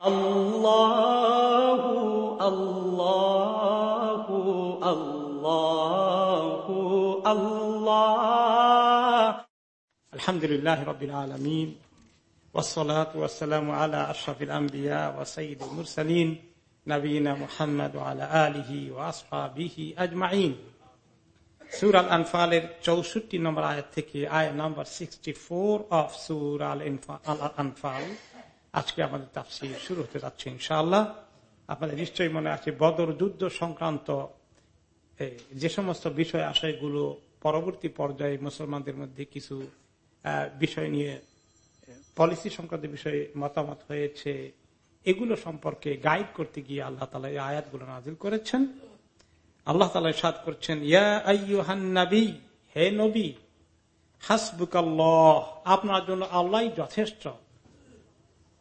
الله الله الله الله الحمد لله رب العالمين والصلاة والسلام على أشرف الأنبياء وسيد المرسلين نبينا محمد وعلى آله وأصحابه أجمعين সুর আল আনফালের চৌষট্টি নম্বর আয়াত থেকে আয় নম্বর সিক্সটি ফোর অফ সুর আল আনফাল আজকে আমাদের তাফসির শুরু হতে যাচ্ছে ইনশাআল্লাহ। আপনাদের নিশ্চয়ই মনে আছে বদর যুদ্ধ সংক্রান্ত যে সমস্ত বিষয় আশয়গুলো পরবর্তী পর্যায়ে মুসলমানদের মধ্যে কিছু বিষয় নিয়ে পলিসি সংক্রান্ত বিষয়ে মতামত হয়েছে, এগুলো সম্পর্কে গাইড করতে গিয়ে আল্লাহ তালা এই আয়াতগুলো নাজিল করেছেন। আল্লাহ তালা সাদ করছেন হে নবী হাসবুক আপনার জন্য আল্লাহ যথেষ্ট।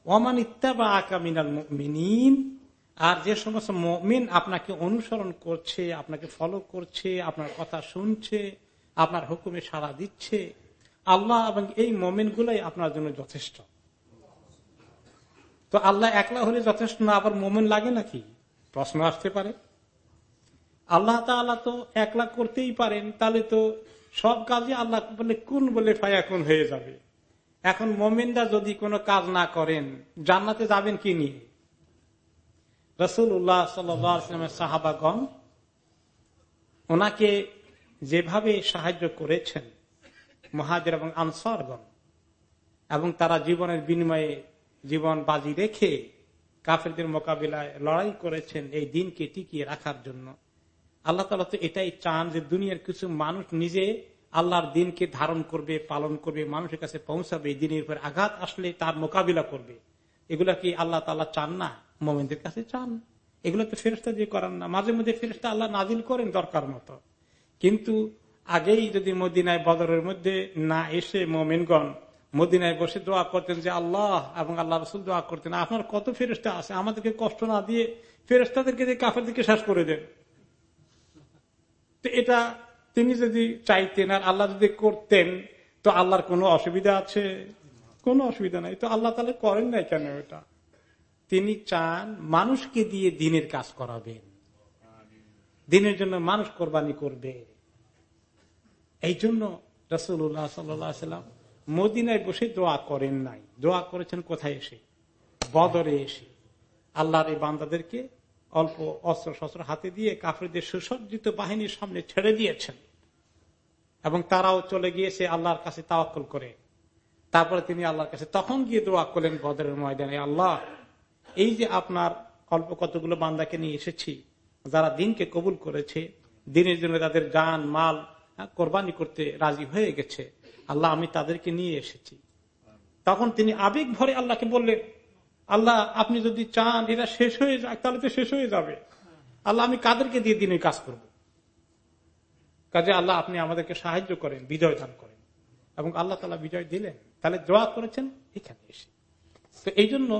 ওমান ইত্তাবা আকা মিনাল মিনীন আর যে সমস্ত মিন আপনাকে অনুসরণ করছে, আপনাকে ফলো করছে, আপনার কথা শুনছে, আপনার হুকুমে সাড়া দিচ্ছে, আল্লাহ এবং এই মোমেন গুলাই আপনার জন্য যথেষ্ট। তো আল্লাহ একলা হলে যথেষ্ট না, আবার মোমেন লাগে নাকি? প্রশ্ন আসতে পারে। আল্লাহ তাআলা তো একলা করতেই পারেন, তাহলে তো সব কাজে আল্লাহ বলে, কোন বলে ফায়াকুন হয়ে যাবে। এখন মোমেনরা যদি কোনো কাজ না করেন, জান্নাতে যাবেন কি নিয়ে? রসুল উল্লাহ সাল্লামের সাহাবাগণ, ওনাকে যেভাবে সাহায্য করেছেন, মহাজের এবং আনসারগণ, এবং তারা জীবনের বিনিময়ে জীবন বাজি রেখে কাফেরদের মোকাবিলায় লড়াই করেছেন এই দিনকে টিকিয়ে রাখার জন্য, আল্লাহ তালা তো এটাই চান যে দুনিয়ার কিছু মানুষ নিজে আল্লাহর দিনকে ধারণ করবে, পালন করবে, মানুষের কাছে পৌঁছাবে দিনের উপর আঘাত আসলে তার মোকাবিলা করবে। এগুলা কি আল্লাহ তাল্লাহ চান না? মোমেনদের কাছে চান। এগুলো তো ফেরস্তা দিয়ে করান না। মাঝে মধ্যে ফেরস্তা আল্লাহ নাজিল করেন দরকার মতো। কিন্তু আগেই যদি মদিনায় বদরের মধ্যে না এসে মোমেনগণ মদিনায় বসে দোয়া করতেন যে আল্লাহ এবং আল্লাহ রসুল দোয়া করতেন, আপনার কত ফেরস্তা আছে? আমাদেরকে কষ্ট না দিয়ে ফেরস্তাদেরকে দিয়ে দিকে শেষ করে দেন। তো এটা তিনি যদি চাইতেন আর আল্লাহ যদি করতেন, তো আল্লাহর কোনো অসুবিধা আছে? কোনো অসুবিধা নাই। তো আল্লাহ তাহলে করেন নাই কেন এটা? তিনি চান মানুষকে দিয়ে দিনের কাজ করাবেন। দিনের জন্য মানুষ কোরবানি করবে। এই জন্য রসুল্লাহ সাল্লাম মদিনায় বসে দোয়া করেন নাই। দোয়া করেছেন কোথায় এসে? বদরে এসে। আল্লাহর এই বান্দাদেরকে অল্প অস্ত্র শস্ত্র হাতে দিয়ে কাফেরদের সুসজ্জিত বাহিনীর সামনে ছেড়ে দিয়েছেন। এবং তারাও চলে গিয়েছে আল্লাহর কাছে তাওয়াক্কল করে। তারপরে তিনি আল্লাহর কাছে তখন গিয়ে দোয়া করলেন বদরের ময়দানে আল্লাহ এই যে আপনার অল্প কতগুলো বান্দাকে নিয়ে এসেছি যারা দিনকে কবুল করেছে দিনের জন্য তাদের গান মাল হ্যাঁ, কোরবানি করতে রাজি হয়ে গেছে আল্লাহ আমি তাদেরকে নিয়ে এসেছি। তখন তিনি আবেগ ভরে আল্লাহকে বললেন আল্লাহ আপনি যদি চান এরা শেষ হয়ে যাক তাহলে তো শেষ হয়ে যাবে। আল্লাহ আমি কাদেরকে দিয়ে দিনের কাজ করব? কাজে আল্লাহ আপনি আমাদেরকে সাহায্য করেন, বিজয় দান করেন। এবং আল্লাহ তালা বিজয় দিলেন। তাহলে দোয়া করেছেন, এখানে এসে। তো এই জন্য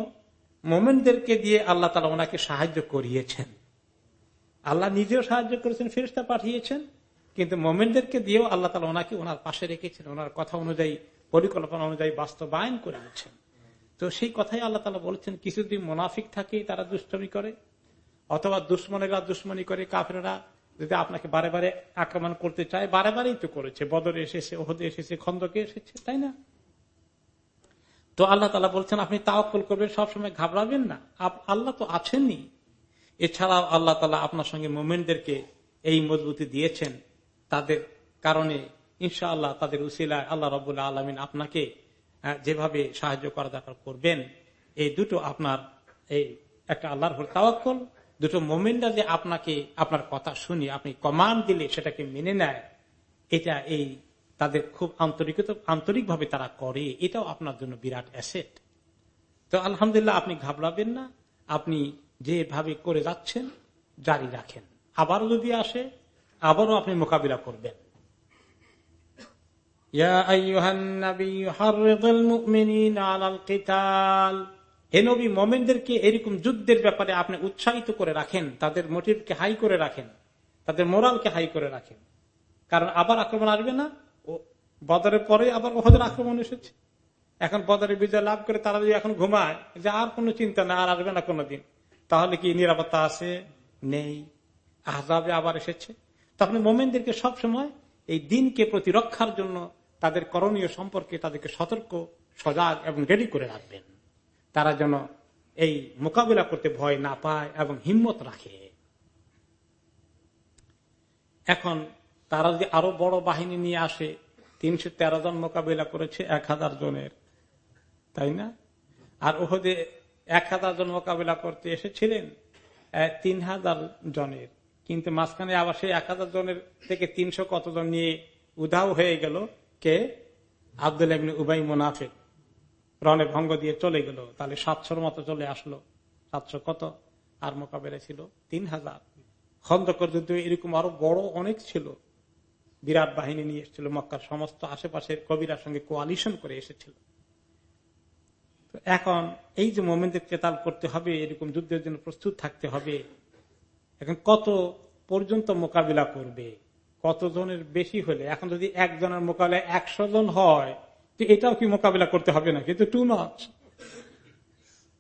মোমেনদেরকে দিয়ে আল্লাহ তালা ওনাকে সাহায্য করিয়েছেন। আল্লাহ নিজেও সাহায্য করেছেন ফেরিস্তা পাঠিয়েছেন, কিন্তু মোমেনদেরকে দিয়েও আল্লাহ তালা ওনাকে ওনার পাশে রেখেছেন, ওনার কথা অনুযায়ী, পরিকল্পনা অনুযায়ী বাস্তবায়ন করে তো সেই কথাই আল্লাহ তালা বলেছেন, কিছুদিন মোনাফিক থাকে, তারা দুষ্টমি করে, অথবা দুশ্মনেরা দুশ্মনী করে কাফেরা যদি আপনাকে বারে বারে আক্রমণ করতে চায়, বারে বারেই তো করেছে। বদরে এসেছে, ওহদে এসেছে, খন্দকে এসেছে, তাই না? তো আল্লাহ তালা বলছেন, আপনি তাওয়াক্কল করবেন, সবসময় ঘাবড়াবেন না। আল্লাহ তো আছেনই। এছাড়াও আল্লাহ তালা আপনার সঙ্গে মোমেন্টদেরকে এই মজবুতি দিয়েছেন। তাদের কারণে ইনশা আল্লাহ তাদের উসিলায় আল্লাহ রবুল্লাহ আলমিন আপনাকে যেভাবে সাহায্য করা দরকার করবেন, এই দুটো আপনার, এই একটা আল্লাহর তাওয়াক্কল দুটো মোমেন্টরা যে আপনাকে, আপনার কথা শুনি আপনি কমান্ড দিলে সেটাকে মেনে নেয়। এটা এই তাদের খুব আন্তরিকতা, আন্তরিকভাবে তারা করে। এটাও আপনার জন্য বিরাট অ্যাসেট তো আলহামদুলিল্লাহ, আপনি ঘাবড়াবেন না। আপনি যেভাবে করে যাচ্ছেন, জারি রাখেন। আবারও যদি আসে, আবারও আপনি মোকাবিলা করবেন। হে নবী মোমেনদেরকে এরকম যুদ্ধের ব্যাপারে আপনি উৎসাহিত করে রাখেন, তাদের মোটিভকে হাই করে রাখেন, তাদের মোরালকে হাই করে রাখেন। কারণ আবার আক্রমণ আসবে না, ও বদরের পরে আবার ওদের আক্রমণ এসেছে। এখন বদরে বিজয় লাভ করে তারা যদি এখন ঘুমায়, যে আর কোনো চিন্তা না আর আসবে না কোনোদিন। তাহলে কি নিরাপত্তা আছে? নেই। আহজাবে আবার এসেছে। তখন মোমেনদেরকে সবসময় এই দিনকে প্রতিরক্ষার জন্য তাদের করণীয় সম্পর্কে তাদেরকে সতর্ক, সজাগ এবং রেডি করে রাখবেন। তারা যেন এই মোকাবিলা করতে ভয় না পায় এবং হিম্মত রাখে। এখন তারা যদি আরও বড় বাহিনী নিয়ে আসে, তিনশো তেরো জন মোকাবিলা করেছে, এক হাজার জনের। তাই না? আর ওহদে এক হাজার জন মোকাবিলা করতে এসেছিলেন তিন হাজার জনের। কিন্তু মাঝখানে আবার সেই এক হাজার জনের থেকে তিনশো কতজন নিয়ে উধাও হয়ে গেল, কে? আব্দুল উবাই মুনাফিক। রনে ভঙ্গ দিয়ে চলে গেল। তাহলে সাতশোর মতো চলে আসলো। সাতশো কত? আর মোকাবেলা ছিল তিন হাজার। খন্দকর যুদ্ধ এরকম আরও বড় অনেক ছিল। বিরাট বাহিনী নিয়ে এসেছিল। মক্কার সমস্ত আশেপাশের কবিরার সঙ্গে কোয়ালিশন করে এসেছিল। এখন এই যে মোমেন্টের কেতাল করতে হবে, এরকম যুদ্ধের জন্য প্রস্তুত থাকতে হবে। এখন কত পর্যন্ত মোকাবিলা করবে? কতজনের বেশি হলে? এখন যদি একজনের মোকাবিলা একশো জন হয় এটাও কি মোকাবিলা করতে হবে না কিন্তু টু মাছ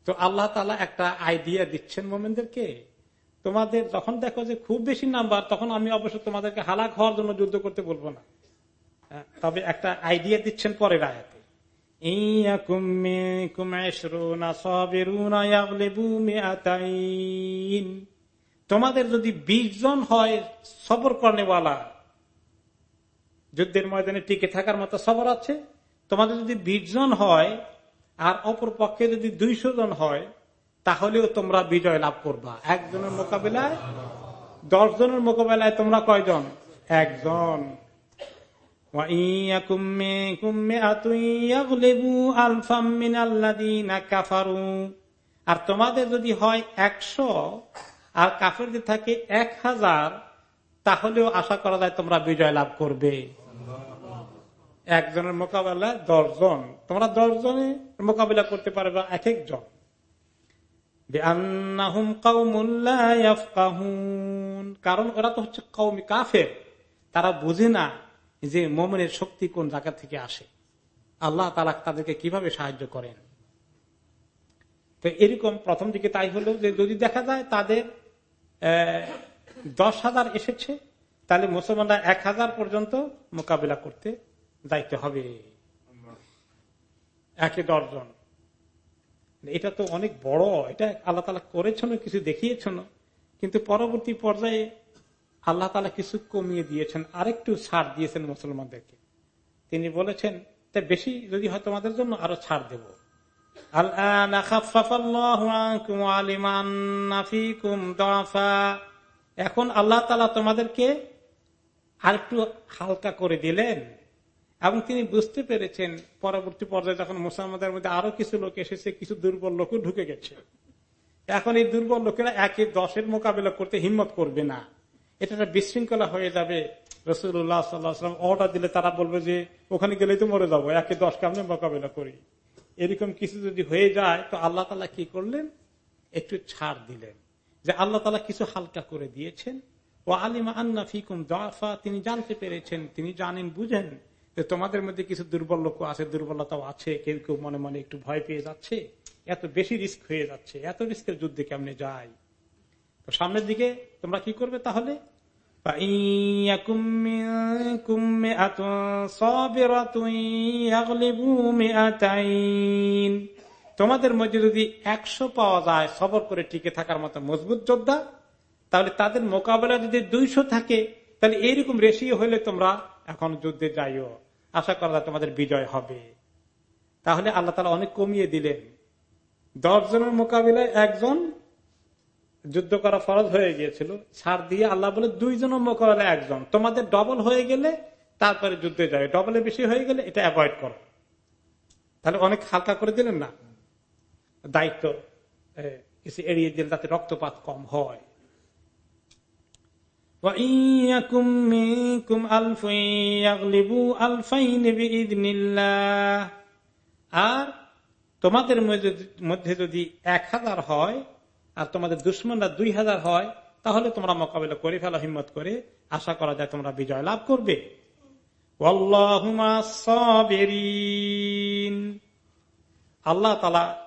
তো আল্লাহ তালা একটা আইডিয়া দিচ্ছেন মোমেনদেরকে। তোমাদের যখন দেখো যে খুব বেশি নাম্বার তখন আমি অবশ্য তোমাদেরকে হালাক হওয়ার জন্য যুদ্ধ করতে বলব না। হ্যাঁ, তবে একটা আইডিয়া দিচ্ছেন পরের আয়াতে। তোমাদের যদি বিশ জন হয় সবর কর্নেওয়ালা যুদ্ধের ময়দানে টিকে থাকার মতো সবর আছে? তোমাদের যদি বিশ জন হয়, আর অপর পক্ষে যদি দুইশো জন হয়, তাহলেও তোমরা বিজয় লাভ করবা। একজনের মোকাবিলায় দশ জনের মোকাবেলায় তোমরা কয়জন? একজন। আর তোমাদের যদি হয় একশো, আর কাফের যদি থাকে এক হাজার, তাহলেও আশা করা যায় তোমরা বিজয় লাভ করবে। একজনের মোকাবেলায় দশজন। তোমরা দশজনে মোকাবিলা করতে পারবে এক একজন। কারণ ওরা তো হচ্ছে কৌমি কাফের। তারা বুঝে না যে মোমেনের শক্তি কোন জায়গা থেকে আসে। আল্লাহ তালা তাদেরকে কীভাবে সাহায্য করেন। তো এরকম প্রথম দিকে তাই হলো যে যদি দেখা যায় তাদের দশ হাজার এসেছে, তাহলে মুসলমানরা এক হাজার পর্যন্ত মোকাবিলা করতে দায়িত্ব হবে। একে দশজন। এটা তো অনেক বড়, এটা আল্লাহ তালা করেছেন, কিছু দেখিয়েছেন। কিন্তু পরবর্তী পর্যায়ে আল্লাহ তালা কিছু কমিয়ে দিয়েছেন, আরেকটু ছাড় দিয়েছেন মুসলমানদেরকে। তিনি বলেছেন, তা বেশি যদি হয় তোমাদের জন্য, আরও ছাড় দেব। এখন আল্লাহ তালা তোমাদেরকে আরেকটু হালকা করে দিলেন। এবং তিনি বুঝতে পেরেছেন, পরবর্তী পর্যায়ে যখন মুসলমানদের মধ্যে আরও কিছু লোক এসেছে, কিছু দুর্বল লোক ঢুকে গেছে। এখন এই দুর্বল লোকেরা একে দশের মোকাবিলা করতে হিম্মত করবে না। এটা একটা বিশৃঙ্খলা হয়ে যাবে। রসুল্লাহ সাল্লাহাম অর্ডার দিলে তারা বলবে যে, ওখানে গেলেই তো মরে যাব, একে দশ কামনে মোকাবিলা করি। এরকম কিছু যদি হয়ে যায়, তো আল্লাহ তালা কি করলেন? একটু ছাড় দিলেন যে আল্লাহ তালা কিছু হালকা করে দিয়েছেন। ও আলিমা আন্না ফিকুম দফা তিনি জানতে পেরেছেন, তিনি জানেন, বুঝেন। যে তোমাদের মধ্যে কিছু দুর্বল লোক আছে, দুর্বলতাও আছে, কেউ কেউ মনে মনে একটু ভয় পেয়ে যাচ্ছে, এত বেশি রিস্ক হয়ে যাচ্ছে, এত রিস্কের যুদ্ধে কেমনে যায়? তো সামনের দিকে তোমরা কি করবে তাহলে? তোমাদের মধ্যে যদি একশো পাওয়া যায়, সবর করে টিকে থাকার মতো মজবুত যোদ্ধা, তাহলে তাদের মোকাবেলা যদি দুইশো থাকে, তাহলে এইরকম রেশিও হলে তোমরা এখন যুদ্ধে যাইও। আশা করা তোমাদের বিজয় হবে। তাহলে আল্লাহ তালা অনেক কমিয়ে দিলেন। দশ জনের মোকাবিলায় একজন যুদ্ধ করা ফরজ হয়ে গিয়েছিল। ছাড় দিয়ে আল্লাহ বলে দুইজনের মোকাবিলায় একজন। তোমাদের ডবল হয়ে গেলে তারপরে যুদ্ধে যাবে। ডবলে বেশি হয়ে গেলে এটা অ্যাভয়েড করো। তাহলে অনেক হালকা করে দিলেন না? দায়িত্ব কিছু এড়িয়ে দিলে যাতে রক্তপাত কম হয়। আর তোমাদের মধ্যে যদি এক হাজার হয়, আর তোমাদের দুশ্মনরা দুই হাজার হয়, তাহলে তোমরা মোকাবিলা করে ফেলা, হিম্মত করে আশা করা যায় তোমরা বিজয় লাভ করবে। আল্লাহ তালা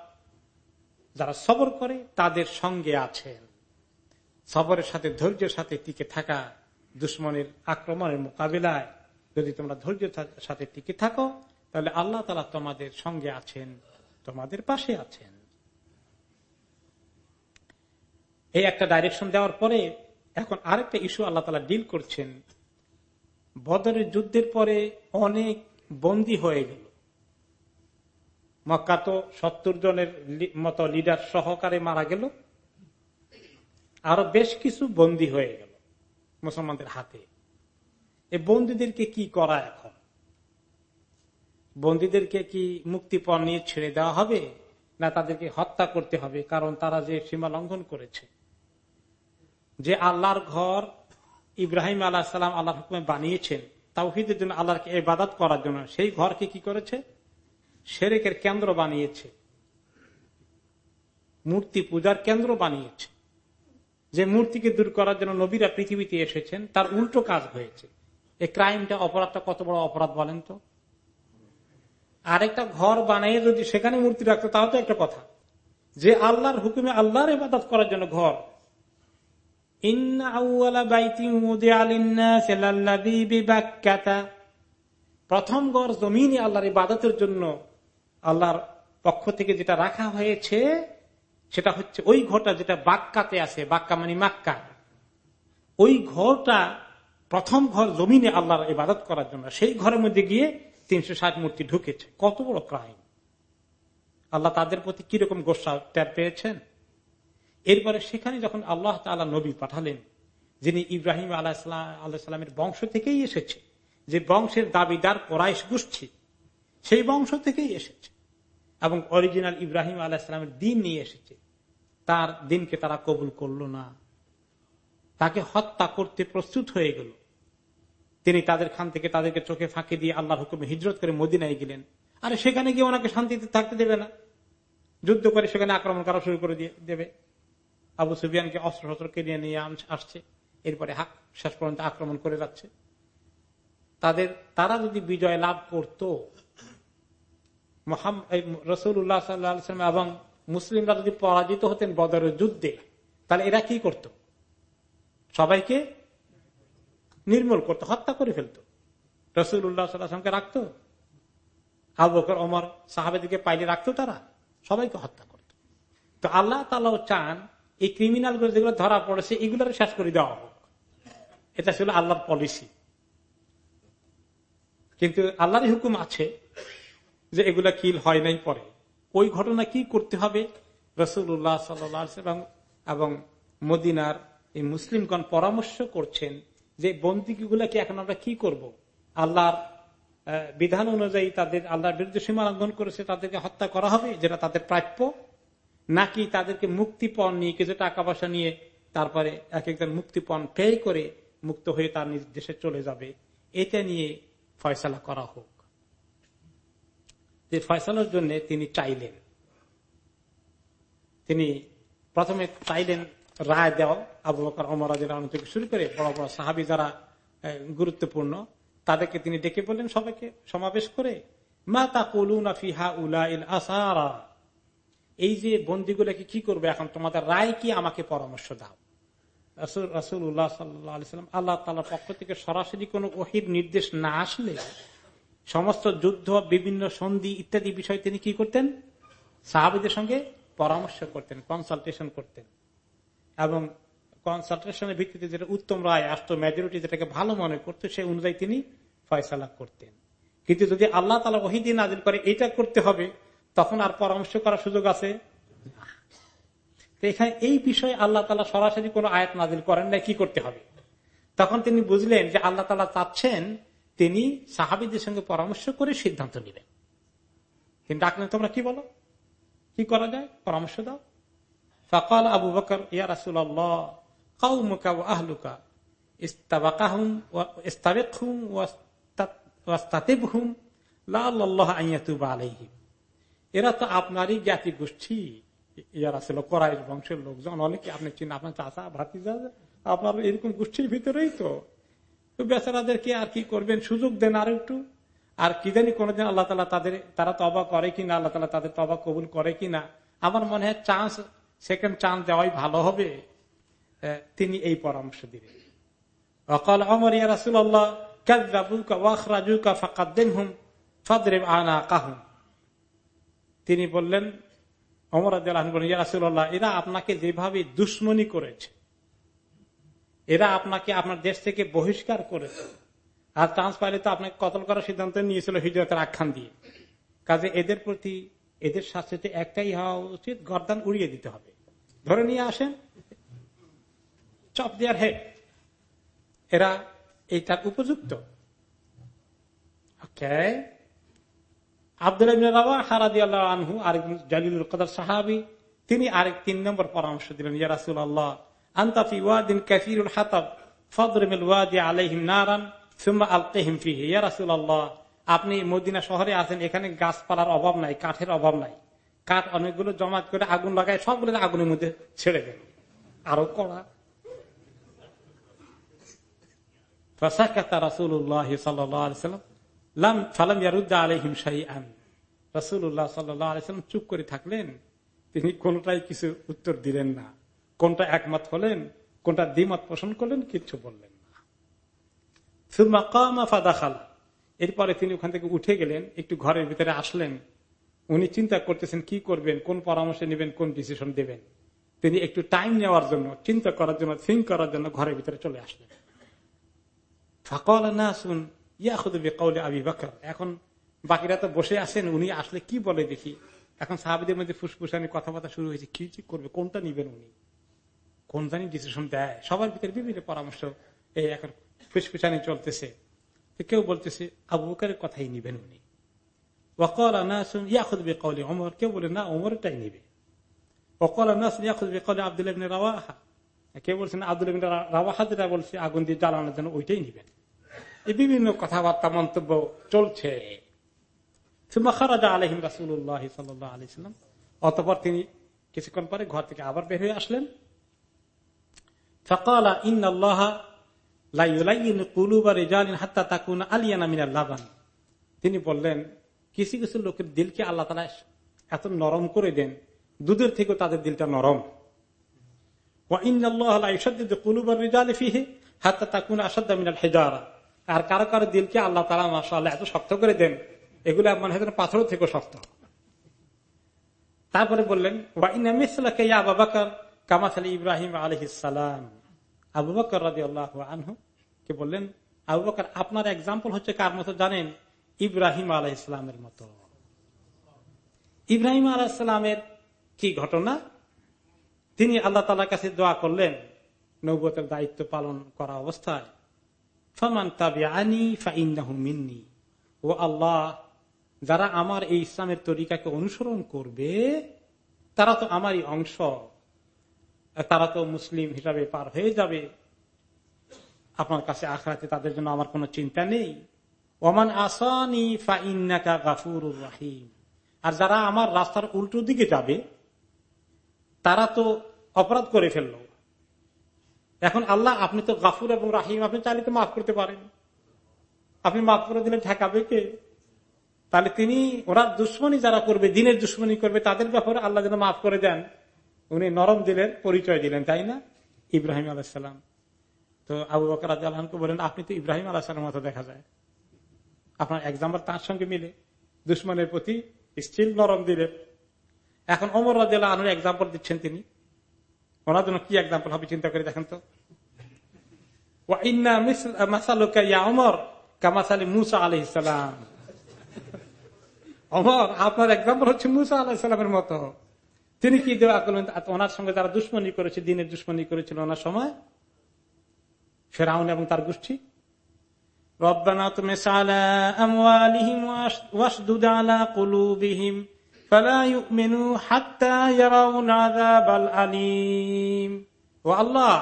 যারা সবর করে, তাদের সঙ্গে আছেন। সবরের সাথে, ধৈর্যের সাথে টিকে থাকা দুশ্মনের আক্রমণের মোকাবিলায় যদি তোমরা ধৈর্যের সাথে টিকে থাকো, তাহলে আল্লাহ তালা তোমাদের সঙ্গে আছেন, তোমাদের পাশে আছেন। এই একটা ডাইরেকশন দেওয়ার পরে এখন আরেকটা ইস্যু আল্লাহ তালা ডিল করছেন। বদরের যুদ্ধের পরে অনেক বন্দী হয়ে গেল। মক্কা তো সত্তর জনের মতো লিডার সহকারে মারা গেল। আরও বেশ কিছু বন্দী হয়ে গেল মুসলমানদের হাতে। এই বন্দীদেরকে কি করা এখন? বন্দীদেরকে কি মুক্তিপণ নিয়ে ছেড়ে দেওয়া হবে? না তাদেরকে হত্যা করতে হবে? কারণ তারা যে সীমা লঙ্ঘন করেছে। যে আল্লাহর ঘর ইব্রাহিম আল্লাহ সাল্লাম আল্লাহ হুকুমে বানিয়েছেন, তাওহিদের জন্য আল্লাহকে এবাদত করার জন্য, সেই ঘরকে কি করেছে? সেরেকের কেন্দ্র বানিয়েছে। মূর্তি পূজার কেন্দ্র বানিয়েছে। যে মূর্তিকে দূর করার জন্য নবীরা পৃথিবীতে এসেছেন, তার উল্টো কাজ হয়েছে। এই ক্রাইমটা অপরাধটা কত বড় অপরাধ বলেন তো? আরেকটা ঘর বানিয়ে যদি সেখানে মূর্তি রাখতো, তাও তো একটা কথা। যে আল্লাহর হুকুমে আল্লাহর ইবাদত করার জন্য ঘর। প্রথম ঘর জমিনে আল্লাহর ইবাদতের জন্য আল্লাহর পক্ষ থেকে যেটা রাখা হয়েছে সেটা হচ্ছে ওই ঘরটা যেটা বাক্কাতে আছে, বাক্কা মানে মাক্কা। ওই ঘরটা প্রথম ঘর জমিনে আল্লাহর ইবাদত করার জন্য। সেই ঘরের মধ্যে গিয়ে তিনশো ষাট মূর্তি ঢুকেছে। কত বড় ক্রাইম আল্লাহ তাদের প্রতি কীরকম গোসা ত্যাগ পেয়েছেন? এরপরে সেখানে যখন আল্লাহ তালা নবী পাঠালেন, যিনি ইব্রাহিম আল্লাহ আল্লাহ সাল্লামের বংশ থেকেই এসেছে, যে বংশের দাবিদার কোরাইশ গোষ্ঠী, সেই বংশ থেকেই এসেছে। এবং অরিজিনাল ইব্রাহিম আলাহিসামের দিন নিয়ে এসেছে। তার দিনকে তারা কবুল করল না। তাকে হত্যা করতে প্রস্তুত হয়ে গেল। তিনি তাদের খান থেকে তাদেরকে চোখে ফাঁকি দিয়ে আল্লাহর হুকুমে হিজরত করে মদিনায় গেলেন। আরে সেখানে গিয়ে ওনাকে শান্তিতে থাকতে দেবে না। যুদ্ধ করে সেখানে আক্রমণ করা শুরু করে দিয়ে দেবে। আবু সুবিয়ানকে অস্ত্র শস্ত্র কিনে নিয়ে আসছে। এরপরে হাক, শেষ পর্যন্ত আক্রমণ করে যাচ্ছে। তাদের, তারা যদি বিজয় লাভ করত রসুল্লাহ সাল্লাম এবং মুসলিমরা যদি পরাজিত হতেন বদরের যুদ্ধে, তাহলে এরা কি করত? সবাইকে নির্মূল করতো, হত্যা করে ফেলত। রসুল উল্লাহ সাল্লাহামকে রাখত। আবু বকর অমর সাহাবেদিকে পাইলে রাখতো তারা। সবাইকে হত্যা করত। তো আল্লাহ তালাও চান এই ক্রিমিনালগুলো যেগুলো ধরা পড়েছে, এগুলোর শেষ করে দেওয়া হোক। এটা ছিল আল্লাহর পলিসি কিন্তু আল্লাহর হুকুম আছে যে এগুলা কিল হয় নাই পরে। ওই ঘটনা কি করতে হবে? রসুল্লাহ সাল্লাম এবং মদিনার এই মুসলিমগণ পরামর্শ করছেন যে বন্দিগুলাকে এখন আমরা কি করব? আল্লাহর বিধান অনুযায়ী তাদের, আল্লাহর বিরুদ্ধে সীমা লঙ্ঘন করেছে, তাদেরকে হত্যা করা হবে, যেটা তাদের প্রাপ্য? নাকি তাদেরকে মুক্তিপণ নিয়ে কিছু টাকা পয়সা নিয়ে তারপরে এক একজন মুক্তিপণ পে করে মুক্ত হয়ে তার নিজ দেশে চলে যাবে? এটা নিয়ে ফয়সলা করা হোক। যে ফয়সলার জন্য তিনি চাইলেন। তিনি প্রথমে চাইলেন রায় দেওয়া, আবু বকর অমর থেকে শুরু করে বড় বড় সাহাবি যারা গুরুত্বপূর্ণ, তাদেরকে তিনি ডেকে বললেন সবাইকে সমাবেশ করে, মা তা ফিহা উলা ইল আসারা? এই যে বন্দিগুলোকে কি করবে এখন? তোমাদের রায় কি আমাকে পরামর্শ দাও। রাসুল উল্লাহ সাল্লাম আল্লাহ তালার পক্ষ থেকে সরাসরি কোন ওহির নির্দেশ না আসলে সমস্ত যুদ্ধ, বিভিন্ন সন্ধি ইত্যাদি বিষয় তিনি কি করতেন? সাহাবিদের সঙ্গে পরামর্শ করতেন কনসালটেশন করতেন। এবং কনসালটেশনের ভিত্তিতে যেটা উত্তম রায়, আসতো মেজরিটি যেটাকে ভালো মনে করতো, সেই অনুযায়ী তিনি ফয়সালা করতেন। কিন্তু যদি আল্লাহ তালা ওহিদিন নাজিল করে, এটা করতে হবে, তখন আর পরামর্শ করার সুযোগ আছে এখানে এই বিষয়ে আল্লাহ তালা সরাসরি কোন আয়াত নাজিল করেন না কি করতে হবে? তখন তিনি বুঝলেন যে আল্লাহ তালা চাচ্ছেন তিনি সাহাবিদের সঙ্গে পরামর্শ করে সিদ্ধান্ত নিলেন। কিন্তু ডাকলেন, তোমরা কি বলো? কি করা যায়? পরামর্শ দাও। ফকাল আবু বকর, ইয়া রাসুল্লাহ আহলুকা এরা তো আপনারই জ্ঞাতি গোষ্ঠী। ইয়ারা ছিল বংশের লোকজন আপনি আপনার আপনার এরকম গোষ্ঠীর ভিতরেই তো। বেচারাদেরকে আর কি করবেন? সুযোগ দেন আর একটু। আর কি জানি কোনোদিন আল্লাহ তালা তাদের, তারা তবা করে কিনা, আল্লাহ তালা তাদের তবা কবুল করে কিনা। আমার মনে হয় চান্স সেকেন্ড চান্স দেওয়াই ভালো হবে। তিনি এই পরামর্শ দিলেন। অকাল অমর ইয়া রাসুল্লাহ তিনি বললেন অমর ইয়ারাসুল্লাহ এরা আপনাকে যেভাবে দুশ্মনী করেছে এরা আপনাকে আপনার দেশ থেকে বহিষ্কার করেছে। আর চান্স পাইলে তো আপনাকে কতল করার সিদ্ধান্ত নিয়েছিল হিজরতের আখ্যান দিয়ে। কাজে এদের প্রতি, এদের শাস্তিতে একটাই হওয়া উচিত, গরদান উড়িয়ে দিতে হবে। ধরে নিয়ে আসেন। Chop their head. এরা এইটার উপযুক্ত। আব্দুল আনহু আরেক জালিলুল কদার সাহাবি, তিনি আরেক তিন নম্বর পরামর্শ দিলেন ইয়ারাসুল আল্লাহ আপনি মদিনা শহরে আছেন, এখানে গাছপালার অভাব নাই, কাঠের অভাব নাই। কাঠ অনেকগুলো জমা করে আগুন লাগায়, সবগুলো আগুনের মধ্যে ছেড়ে দেন। আরও কড়া। চুপ করে থাকলেন, তিনি কোনটাই কিছু উত্তর দিলেন না। কোনটা একমত হলেন, কোনটা দ্বিমত পোষণ করলেন, কিচ্ছু বললেন এরপরে তিনি ওখান থেকে উঠে গেলেন, একটু ঘরের ভিতরে আসলেন। উনি চিন্তা করতেছেন, কি করবেন, কোন পরামর্শ নেবেন, কোন ডিসিশন দেবেন। তিনি একটু টাইম নেওয়ার জন্য, চিন্তা করার জন্য থিঙ্ক করার জন্য ঘরের ভিতরে চলে আসলেন। না শুন ইয়াহুদে আবি বাকর। এখন বাকিরা তো বসে আছেন, উনি আসলে কি বলে দেখি। এখন সাহাবিদের মধ্যে ফুসফুসানি কথাবার্তা শুরু হয়েছে, কি করবে, কোনটা নিবেন উনি? কোন জানি ডিসিশন দেয়। সবার ভিতরে বিভিন্ন পরামর্শ এই এখন ফুসফুসানি চলতেছে। কেউ বলতেছে, আবু বকরের কথাই নিবেন উনি। কেউ বলে, না নিবে। কেউ বলছেন বলছে, আগুন দিয়ে জ্বালানোর জন্য ওইটাই নিবেন। বিভিন্ন কথাবার্তা, মন্তব্য চলছে। অতপর তিনি কিছুক্ষণ পরে ঘর থেকে আবার বের হয়ে আসলেন। ফকালা ইন তিনি বললেন, কিছু কিছু লোকের দিলকে আল্লাহ তালা এত নরম করে দেন, দুধের থেকেও তাদের দিলটা নরম। আর কারও কারও দিলকে আল্লাহ তালা মাসা এত শক্ত করে দেন, এগুলো মনে হয় পাথর থেকে শক্ত। তারপরে বললেন আবু বাকর কামাস আলী ইব্রাহিম আলহিসাম আবু বকর রাজি আল্লাহ আনহু কে বললেন, আবু বকর, আপনার এক্সাম্পল হচ্ছে কার মতো জানেন? ইব্রাহিম আলাহ ইসলামের মতো। ইব্রাহিম আলাহ ইসলামের কি ঘটনা? তিনি আল্লাহ তালার কাছে দোয়া করলেন নৌবতের দায়িত্ব পালন করা অবস্থায়। ফমান তাবি আনি মিন্নি। ও আল্লাহ, যারা আমার এই ইসলামের তরিকাকে অনুসরণ করবে, তারা তো আমারই অংশ। তারা তো মুসলিম হিসাবে পার হয়ে যাবে। আপনার কাছে আখড়াতে তাদের জন্য আমার কোনো চিন্তা নেই। ওমান আসানি ফাইন্নাকা গাফুর রাহিম। আর যারা আমার রাস্তার উল্টো দিকে যাবে, তারা তো অপরাধ করে ফেলল। এখন আল্লাহ, আপনি তো গাফুর এবং রাহিম, আপনি চাইলে তো মাফ করতে পারেন। আপনি মাফ করে দিলে ঠেকাবে কে? তাহলে তিনি, ওরা দুশ্মনী যারা করবে, দিনের দুশ্মনী করবে, তাদের ব্যাপারে আল্লাহ যেন মাফ করে দেন। উনি নরম দিলেন, পরিচয় দিলেন, তাই না? ইব্রাহিম আলাহাম তো আবু বকর আলহামকে বলেন, আপনি তো ইব্রাহিম আলাহামের মতো দেখা যায়। আপনার এক্সাম্পল তার সঙ্গে মিলে, দুশ্মনের প্রতি স্টিল নরম দিলেন। এখন অমর রাজা আনুর এক্সাম্পল দিচ্ছেন তিনি। ওনার জন্য কি এক্সাম্পল হবে, চিন্তা করে দেখেন তো। অমর আপনার এক্সাম্পল হচ্ছে মুসা আলাহিসামের মতো। তিনি কি দেওয়া করলেন? ওনার সঙ্গে যারা দুশ্মনী করেছে, দিনের দুশ্মনী করেছিল ওনার সময়, ফেরাউন এবং তার গোষ্ঠী। আল্লাহ,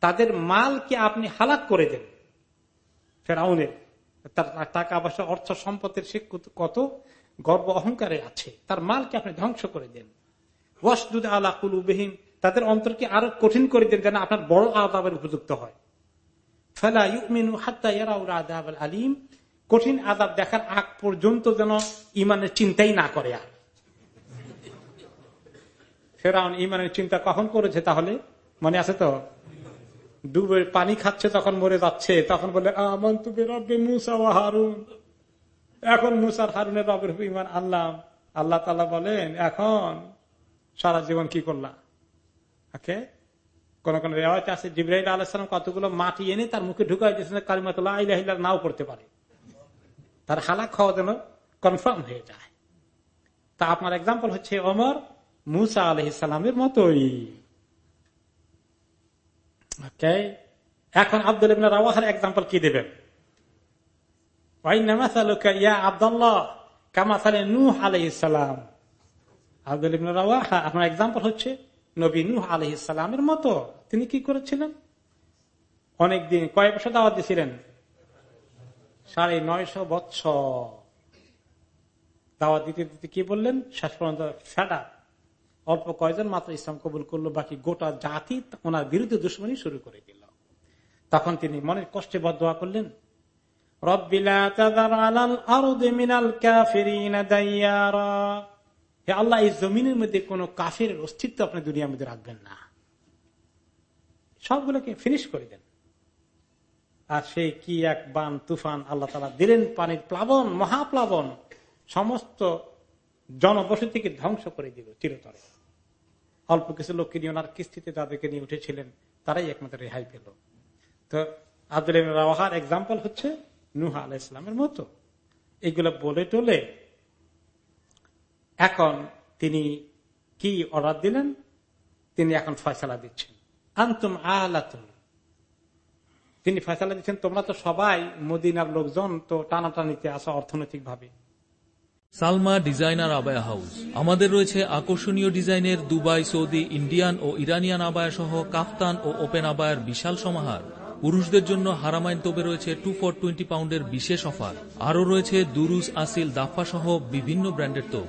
তাদের মালকে আপনি হালাক করে দেন। ফেরাউনের, তার টাকা পয়সা, অর্থ সম্পদের সে কত গর্ব অহংকারে আছে, তার মালকে আপনি ধ্বংস করে দেন। ওয়াসদুদ আলা কুলুবিহীন তাদের অন্তরকে আরও কঠিন করে দেন যেন আপনার বড় আদাবের উপযুক্ত হয়। ফেলা ইউমিনু হাত্তা আলিম, কঠিন আজাব দেখার আগ পর্যন্ত যেন ইমানের চিন্তাই না করে আর। ফেরাউন ইমানের চিন্তা কখন করেছে তাহলে? মনে আছে তো? ডুবে পানি খাচ্ছে তখন মরে যাচ্ছে, তখন বলে আমন তুমি রব্বে মুসা ও হারুন। এখন মুসার, হারুনের রবের ইমান আল্লাহ আল্লাহ তালা বলেন, এখন সারা জীবন কি করলাম ওকে? কোন কোন রেওয়াজ আছে জিব্রাহিল আলাহাম কতগুলো মাটি এনে তার মুখে ঢুকাই দিয়েছেন কালিমাতুল্লাহ ইলাহিল্লাহ নাও করতে পারে। তার হালাক খাওয়া যেন কনফার্ম হয়ে যায়। তা আপনার এক্সাম্পল হচ্ছে অমর মুসা আলহিসের মতোই। এখন আব্দুল রাওয়াহার এক্সাম্পল কি দেবেন? আব্দুল্লাহ, কামাসালে নূহ আলহিসাম আব্দুল আপনার এক্সাম্পল হচ্ছে নূহ আলহিসামের মতো। তিনি কি করেছিলেন? অনেকদিন কয়েক বছর দাওয়াত দিয়েছিলেন সাড়ে নয়শ বৎসর। দাওয়াত দিতে দিতে কি বললেন? শেষ পর্যন্ত ফেডা অল্প কয়জন মাত্র ইসলাম কবুল করল, বাকি গোটা জাতি ওনার বিরুদ্ধে দুশ্মনী শুরু করে দিল। তখন তিনি মনের কষ্টে বদয়া করলেন আল্লাহ, এই জমিনের মধ্যে কোন কাফের অস্তিত্ব আপনি দুনিয়ার মধ্যে রাখবেন না। সবগুলোকে ফিনিশ করে দেন। আর সেই কি এক বান তুফান আল্লাহ তালা দিলেন পানির প্লাবন, মহাপ্লাবন, সমস্ত জনবসতিকে ধ্বংস করে দিল চিরতরে। অল্প কিছু লোককে নিয়ে ওনার কিস্তিতে যাদেরকে নিয়ে উঠেছিলেন, তারাই একমাত্র রেহাই পেল। তো আব্দুল রাওয়াহার এক্সাম্পল হচ্ছে নুহা আলাহ ইসলামের মতো। এইগুলো বলে টোলে এখন তিনি কি অর্ডার দিলেন? তিনি এখন ফয়সালা দিচ্ছেন। আন্তুম আলাতুম তিনি ফয়সালা দিচ্ছেন, তোমরা তো সবাই মদিনার লোকজন, তো টানাটানিতে আসা অর্থনৈতিক ভাবে সালমা ডিজাইনার আবায়া হাউস। আমাদের রয়েছে আকর্ষণীয় ডিজাইনের দুবাই, সৌদি, ইন্ডিয়ান ও ইরানিয়ান আবায়া সহ কাফতান ও ওপেন আবায়ার বিশাল সমাহার। পুরুষদের জন্য হারামাইন তোবে রয়েছে টু ফর টোয়েন্টি পাউন্ডের বিশেষ অফার। আরও রয়েছে দুরুজ, আসিল দাফা সহ বিভিন্ন ব্র্যান্ডের তোপ।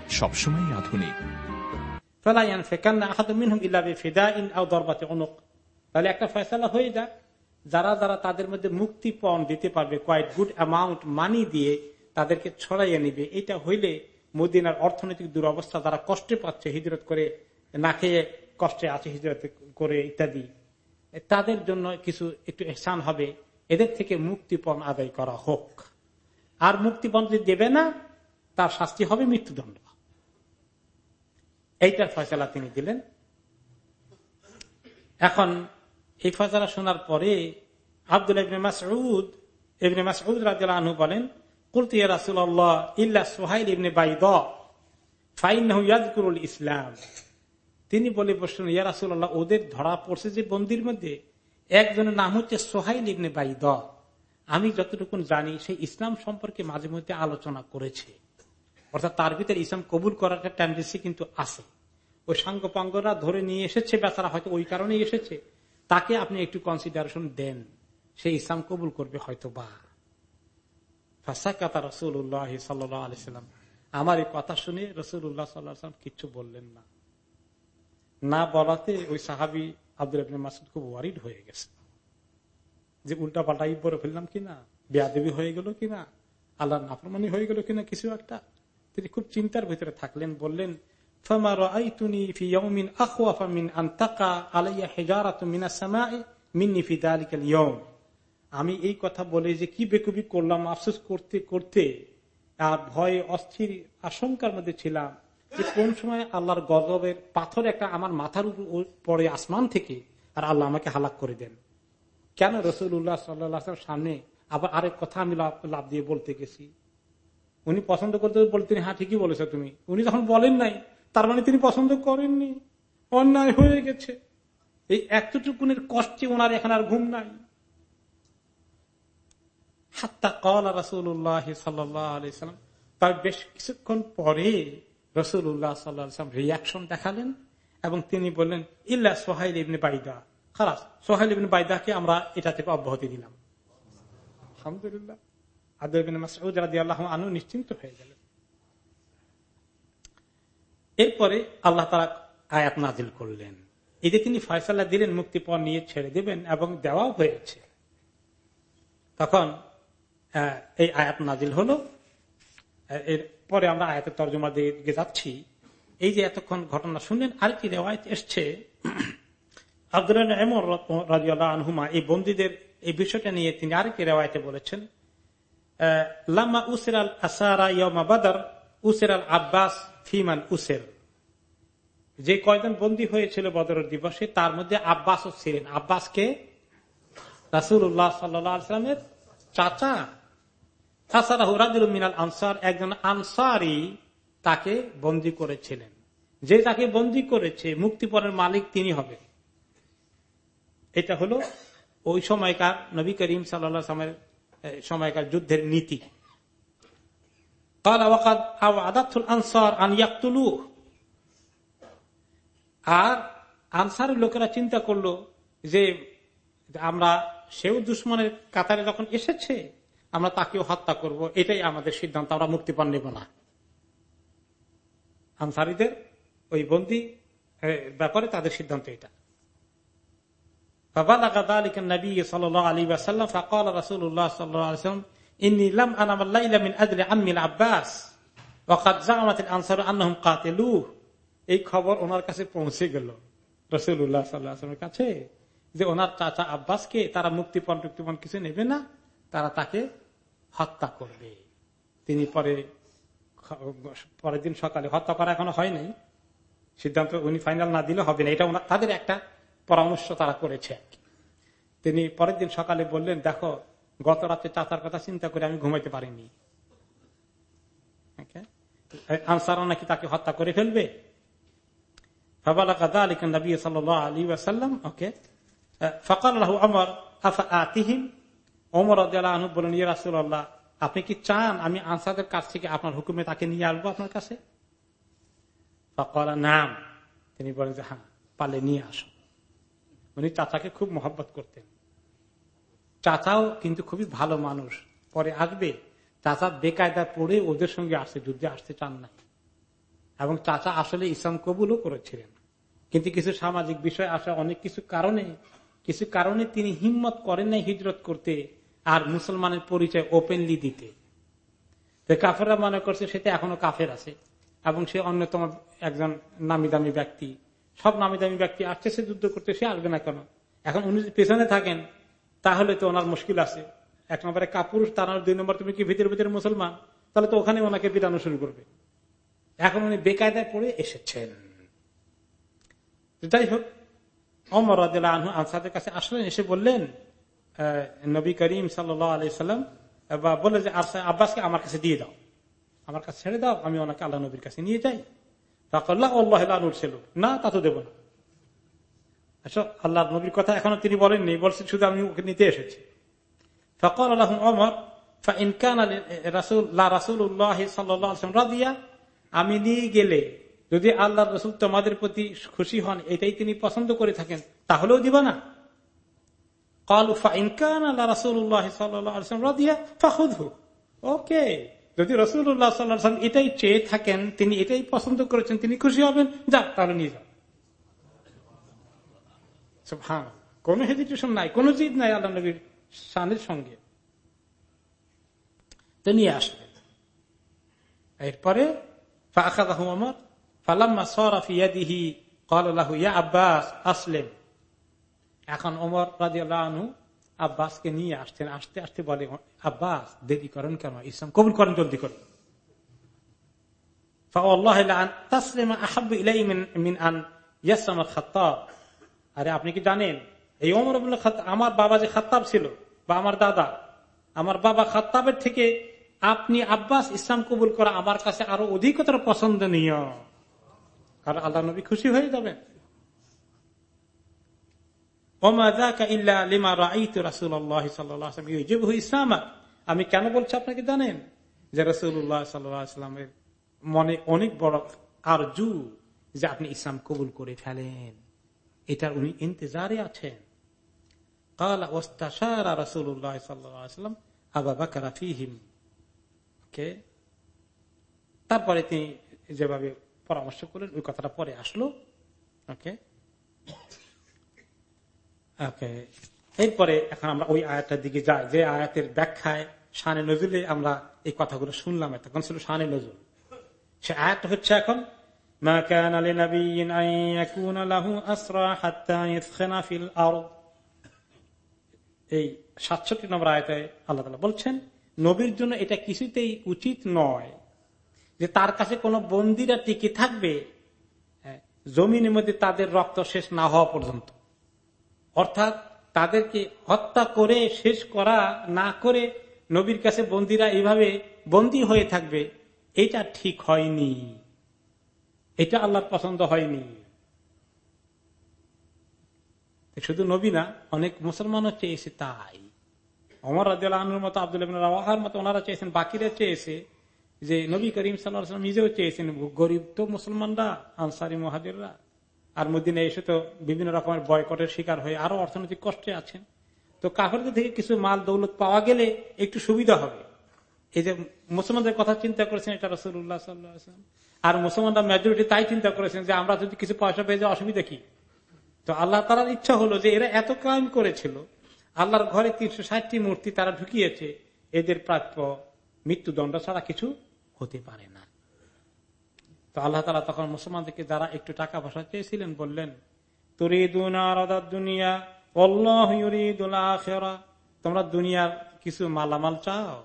সবসময় আধুনিক। তাহলে একটা হয়ে যাক, যারা যারা তাদের মধ্যে মুক্তিপণ দিতে পারবে কয়েক গুড অ্যামাউন্ট মানি দিয়ে তাদেরকে ছড়াইয়ে নিবে, এটা হইলে মদিনার অর্থনৈতিক দুরবস্থা যারা কষ্টে পাচ্ছে, হিজরত করে না খেয়ে কষ্টে আছে, হিজরত করে ইত্যাদি, তাদের জন্য কিছু একটু এহসান হবে। এদের থেকে মুক্তিপণ আদায় করা হোক। আর মুক্তিপণ যদি দেবে না, তার শাস্তি হবে মৃত্যুদণ্ড। এইটার ফয়সলা তিনি দিলেন। এখন এই ফয়সলা শোনার পরে আব্দুল ইবনে মাসউদ, ইবনে বলেন ইল্লা ইবনে ইসলাম। তিনি বলে বসলেন, ইয়া রাসূলুল্লাহ, ওদের ধরা পড়ছে যে বন্দির মধ্যে, একজনের নাম হচ্ছে সোহাইল ইবনে বাইদা। আমি যতটুকু জানি সেই ইসলাম সম্পর্কে মাঝে মধ্যে আলোচনা করেছে। অর্থাৎ তার ভিতরে ইসলাম কবুল করার একটা টেন্ডেন্সি কিন্তু আছে। ওই সাঙ্গ পাঙ্গরা ধরে নিয়ে এসেছে, বেচারা হয়তো ওই কারণেই এসেছে। তাকে আপনি একটু কনসিডারেশন দেন। সে ইসলাম কবুল করবে হয়তো বা আমার এই কথা শুনে রসুল্লাহ সাল্লাম কিচ্ছু বললেন না। না বলাতে ওই সাহাবি আব্দুল মাসুদ খুব ওয়ারিড হয়ে গেছে। যে উল্টা পাল্টাই পরে ফেললাম কিনা? বেয়াদেবী হয়ে গেল কিনা? আল্লাহ নাফরমানি হয়ে গেল কিনা? কিছু একটা। তিনি খুব চিন্তার ভিতরে থাকলেন, বললেন আমি এই কথা বলে যে কি বেকুবি করলাম, আফসোস করতে করতে, আর ভয়ে অস্থির আশঙ্কার মধ্যে ছিলাম যে কোন সময় আল্লাহর গজবের পাথর একটা আমার মাথার উপর পড়ে আসমান থেকে, আর আল্লাহ আমাকে হালাক করে দেন। কেন রসুল্লাহ সাল্লাহ সামনে আবার আরেক কথা আমি লাভ দিয়ে বলতে গেছি? উনি পছন্দ করতে বলতেন হ্যাঁ ঠিকই বলেছ তুমি। উনি যখন বলেন নাই, তার মানে তিনি পছন্দ করেননি। অন্যায় হয়ে গেছে। এই এতটুকুনের কষ্টে ওনার এখন আর ঘুম নাই। তার বেশ কিছুক্ষণ পরে রসুল্লাহ সাল্লাম রিয়াকশন দেখালেন এবং তিনি বললেন, ইল্লা সোহাইল ইবনে বাইদা। খালাস, সোহাইল ইবনে বাইদাকে আমরা এটা থেকে অব্যাহতি দিলাম। আলহামদুলিল্লাহ। আনু নিশ্চিন্ত হয়ে গেলেন। এরপরে আল্লাহ তারা আয়াত নাজিল করলেন। এই যে তিনি ফয়সালা দিলেন মুক্তিপণ নিয়ে ছেড়ে দেবেন এবং দেওয়াও হয়েছে। তখন এই আয়াত নাজিল হলো। এর পরে আমরা আয়াতের তর্জমা দিয়ে যাচ্ছি। এই যে এতক্ষণ ঘটনা শুনলেন, আর কি রেওয়ায়ত এসছে? আব্দুল আনহুমা, এই বন্দীদের এই বিষয়টা নিয়ে তিনি আরেকটি রেওয়ায়তে বলেছেন? লাম্মা উসের আল আসারা ইয়মা বাদার উসের আল আব্বাস ফিমান উসের যে কয়জন বন্দী হয়েছিল বদরের দিবসে, তার মধ্যে আব্বাসও ছিলেন। আব্বাসকে রাসুল্লাহ সাল্লামের চাচা। মিনাল আনসার, একজন আনসারি তাকে বন্দি করেছিলেন। যে তাকে বন্দি করেছে, মুক্তিপণের মালিক তিনি হবে। এটা হলো ওই সময়কার নবী করিম সাল্লা সময়কার যুদ্ধের নীতি। আর আনসারের লোকেরা চিন্তা করল যে আমরা সেও দুশ্মনের কাতারে যখন এসেছে, আমরা তাকেও হত্যা করব। এটাই আমাদের সিদ্ধান্ত, আমরা মুক্তিপণ নেব না। আনসারিদের ওই বন্দি ব্যাপারে তাদের সিদ্ধান্ত এটা। এই খবর ওনার কাছে পৌঁছে যে ওনার চাচা আব্বাসকে তারা মুক্তিপণ টুক্তিপণ কিছু নেবে না, তারা তাকে হত্যা করবে। তিনি পরে পরের দিন সকালে হত্যা করা এখনও হয় নাই। সিদ্ধান্ত উনি ফাইনাল না দিলে হবে না। এটা তাদের একটা পরামর্শ তারা করেছে। তিনি পরের দিন সকালে বললেন, দেখো গত রাতে চাচার কথা চিন্তা করে আমি ঘুমাইতে পারিনি। আনসারও নাকি তাকে হত্যা করে ফেলবে? আপনি কি চান আমি আনসারদের কাছ থেকে আপনার হুকুমে তাকে নিয়ে আসব আপনার কাছে? নাম। তিনি বলেন যে হ্যাঁ পালে নিয়ে আসো। উনি চাচাকে খুব মহব্বত করতেন। চাচাও কিন্তু খুবই ভালো মানুষ। পরে আসবে, চাচা বেকায়দা পড়ে ওদের সঙ্গে আসছে যুদ্ধে আসতে চান না। এবং চাচা আসলে ইসলাম কবুলও করেছিলেন। কিন্তু কিছু সামাজিক বিষয় আসা অনেক কিছু কারণে কিছু কারণে তিনি হিম্মত করেন নাই হিজরত করতে আর মুসলমানের পরিচয় ওপেনলি দিতে। কাফেররা মনে করছে সেটা এখনও কাফের আছে এবং সে অন্যতম একজন নামি দামি ব্যক্তি। সব নামি দামি ব্যক্তি আসছে, সে যুদ্ধ করতে, সে আসবে না কেন? এখন উনি পেছনে থাকেন, তাহলে তো ওনার মুশকিল আছে। এক নম্বরে কাপুরুষ, তার দুই নম্বর, তুমি কি ভিতরে ভিতরে মুসলমান? তাহলে তো ওখানে ওনাকে বিরানো শুরু করবে। এখন উনি বেকায়দায় পড়ে এসেছেন। যাই হোক অমর আনসাদের কাছে আসলেন, এসে বললেন নবী করিম সাল্লাম বলে যে আব্বাসকে আমার কাছে দিয়ে দাও। আমার কাছে ছেড়ে দাও, আমি ওনাকে আল্লাহ নবীর কাছে নিয়ে যাই। না, তা তো দেব না। আচ্ছা আল্লাহ নবীর কথা এখনও তিনি বলেননি, বলছেন শুধু আমি ওকে নিতে এসেছি। ফকর আল্লাহ অমর আমি নিয়ে গেলে যদি আল্লাহ রসুল তোমাদের প্রতি খুশি হন, এটাই তিনি পছন্দ করে থাকেন, তাহলেও দিব না। ওকে। যদি রসুল্লাহ সাল্লাম এটাই চেয়ে থাকেন, তিনি এটাই পছন্দ করেছেন, তিনি খুশি হবেন, যাক, তাহলে নিয়ে যান। হ্যাঁ কোন হেজিটেশন নাই, কোন জিদ নাই আল্লাহ নবীর শানের সঙ্গে। তো নিয়ে আসলেন। এরপরে আব্বাস, আসলেন। এখন ওমর রাজিয়ালু আব্বাসকে নিয়ে আসছেন, আসতে আসতে বলে, আব্বাস, দেরি করেন কেন? ইসলাম কবুল করেন, জলদি করেন। আরে, আপনি কি জানেন? এই ওমর আমার বাবা যে খাত্তাব ছিল, বা আমার দাদা, আমার বাবা খাত্তাবের থেকে আপনি আব্বাস ইসলাম কবুল করা আমার কাছে আরও অধিকতর পছন্দনীয়। কারণ আল্লাহ নবী খুশি হয়ে যাবেন। আমি কেন বলছি আপনাকে জানেন? যে রসুল্লাহ সাল্লামের মনে অনেক বড় আরজু যে আপনি ইসলাম কবুল করে ফেলেন। এটার উনি ইন্তজারে আছেন। তারপরে তিনি যেভাবে পরামর্শ করলেন, ওই কথাটা পরে আসলো। ওকে? এরপরে এখন আমরা ওই আয়াতের দিকে যাই। যে আয়াতের ব্যাখ্যায় শানে নজুলে আমরা এই কথাগুলো শুনলাম এতক্ষণ ছিল শানে নজুল। সে আয়াত হচ্ছে এখন এই সাতষট্টি নম্বর আল্লাহ বলছেন, নবীর জন্য এটা কিছুতেই উচিত নয় যে তার কাছে কোন বন্দিরা টিকে থাকবে হ্যাঁ, জমিনের মধ্যে তাদের রক্ত শেষ না হওয়া পর্যন্ত। অর্থাৎ তাদেরকে হত্যা করে, শেষ করা না করে নবীর কাছে বন্দিরা এইভাবে বন্দী হয়ে থাকবে, এটা ঠিক হয়নি। এটা আল্লাহর পছন্দ হয়নি। শুধু নবী না, অনেক মুসলমানও চেয়েছে তাই। অমর রাজুর মতো, আব্দুল রাওয়াহার মতো ওনারা চেয়েছেন, বাকিরা চেয়েছে যে নবী করিম সাল্লাম নিজেও চেয়েছেন, গরিব তো মুসলমানরা, আনসারি মহাজেররা। আর মদিনে এসে তো বিভিন্ন রকমের বয়কটের শিকার হয়ে আরও অর্থনৈতিক কষ্টে আছেন। তো কাফেরদের থেকে কিছু মাল, দৌলত পাওয়া গেলে একটু সুবিধা হবে। এই যে মুসলমানদের কথা চিন্তা করেছেন এটা রসুল্লাহ সাল্লাম আর মুসলমানরা মেজরিটি তাই চিন্তা করেছেন যে আমরা যদি কিছু পয়সা পেয়ে যাওয়া অসুবিধা কি? তো আল্লাহ তালার ইচ্ছা হলো যে এরা এত ক্রাইম করেছিল, আল্লাহর ঘরে তিনশো ষাটটি মূর্তি তারা ঢুকিয়েছে, এদের প্রাপ্য মৃত্যুদণ্ড ছাড়া কিছু হতে পারে না। তো আল্লাহ তালা তখন মুসলমানদেরকে যারা একটু টাকা পয়সা চেয়েছিলেন বললেন দুনিয়া তোমরা দুনিয়ার কিছু মালামাল চাও,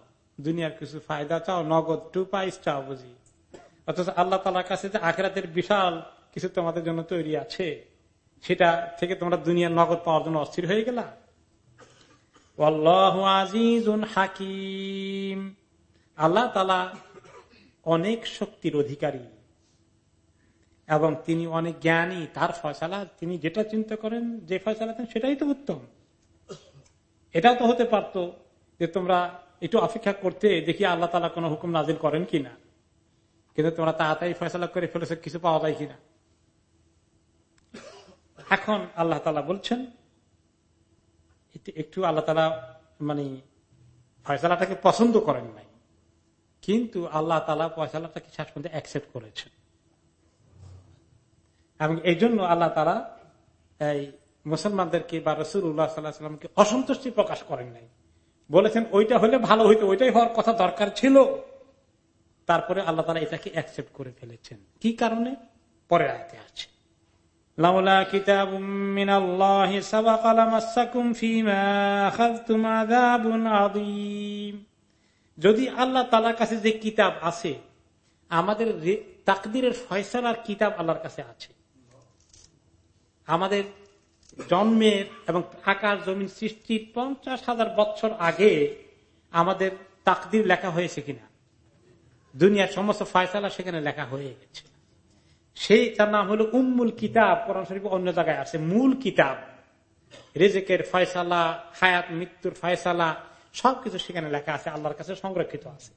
দুনিয়ার কিছু ফায়দা চাও, নগদ টু পাইস চাও বুঝি। অথচ আল্লাহ তালার কাছে যে আখেরাতের বিশাল কিছু তোমাদের জন্য তৈরি আছে, সেটা থেকে তোমরা দুনিয়ার নগদ পাওয়ার জন্য অস্থির হয়ে গেলা? হাকিম। আল্লাহ তালা অনেক শক্তির অধিকারী। এবং তিনি অনেক জ্ঞানী, তার ফয়সালা, তিনি যেটা চিন্তা করেন, যে ফয়সালা দেন, সেটাই তো উত্তম। এটাও তো হতে পারত যে তোমরা একটু অপেক্ষা করতে দেখি আল্লাহ তালা কোন হুকুম নাজিল করেন কিনা। কিন্তু তোমরা তাড়াতাড়ি ফয়সলা করে ফেলেছে, কিছু পাওয়া যায় কিনা। এখন আল্লাহ তালা বলছেন একটু আল্লাহ তালা মানে ফয়সালাটাকে পছন্দ করেন নাই। কিন্তু আল্লাহ তালা ফয়সালাটাকে শেষ পর্যন্ত অ্যাকসেপ্ট করেছেন। এবং এই জন্য আল্লাহ তারা এই মুসলমানদেরকে বা রসুল উল্লাহ সাল্লাহামকে অসন্তুষ্টি প্রকাশ করেন নাই। বলেছেন, ওইটা হলে ভালো হইতো, ওইটাই হওয়ার কথা দরকার ছিল। তারপরে আল্লাহ তারা এটাকে অ্যাকসেপ্ট করে ফেলেছেন। কি কারণে? পরে আয়তে আছে। যদি আল্লাহ তাআলার কাছে যে কিতাব আছে, আমাদের তাকদিরের ফয়সালার কিতাব আল্লাহর কাছে আছে আমাদের জন্মের এবং আকাশ জমিন সৃষ্টির পঞ্চাশ হাজার বছর আগে আমাদের তাকদির লেখা হয়েছে কিনা? দুনিয়ার সমস্ত ফয়সালা সেখানে লেখা হয়ে গেছে। সেই তার নাম হলো উম্মুল কিতাব। কোরআন শরীফ অন্য জায়গায় আছে। মূল কিতাব। রেজেকের ফয়সালা, হায়াত, মৃত্যুর ফয়সালা, সবকিছু সেখানে লেখা আছে। আল্লাহর কাছে সংরক্ষিত আছে।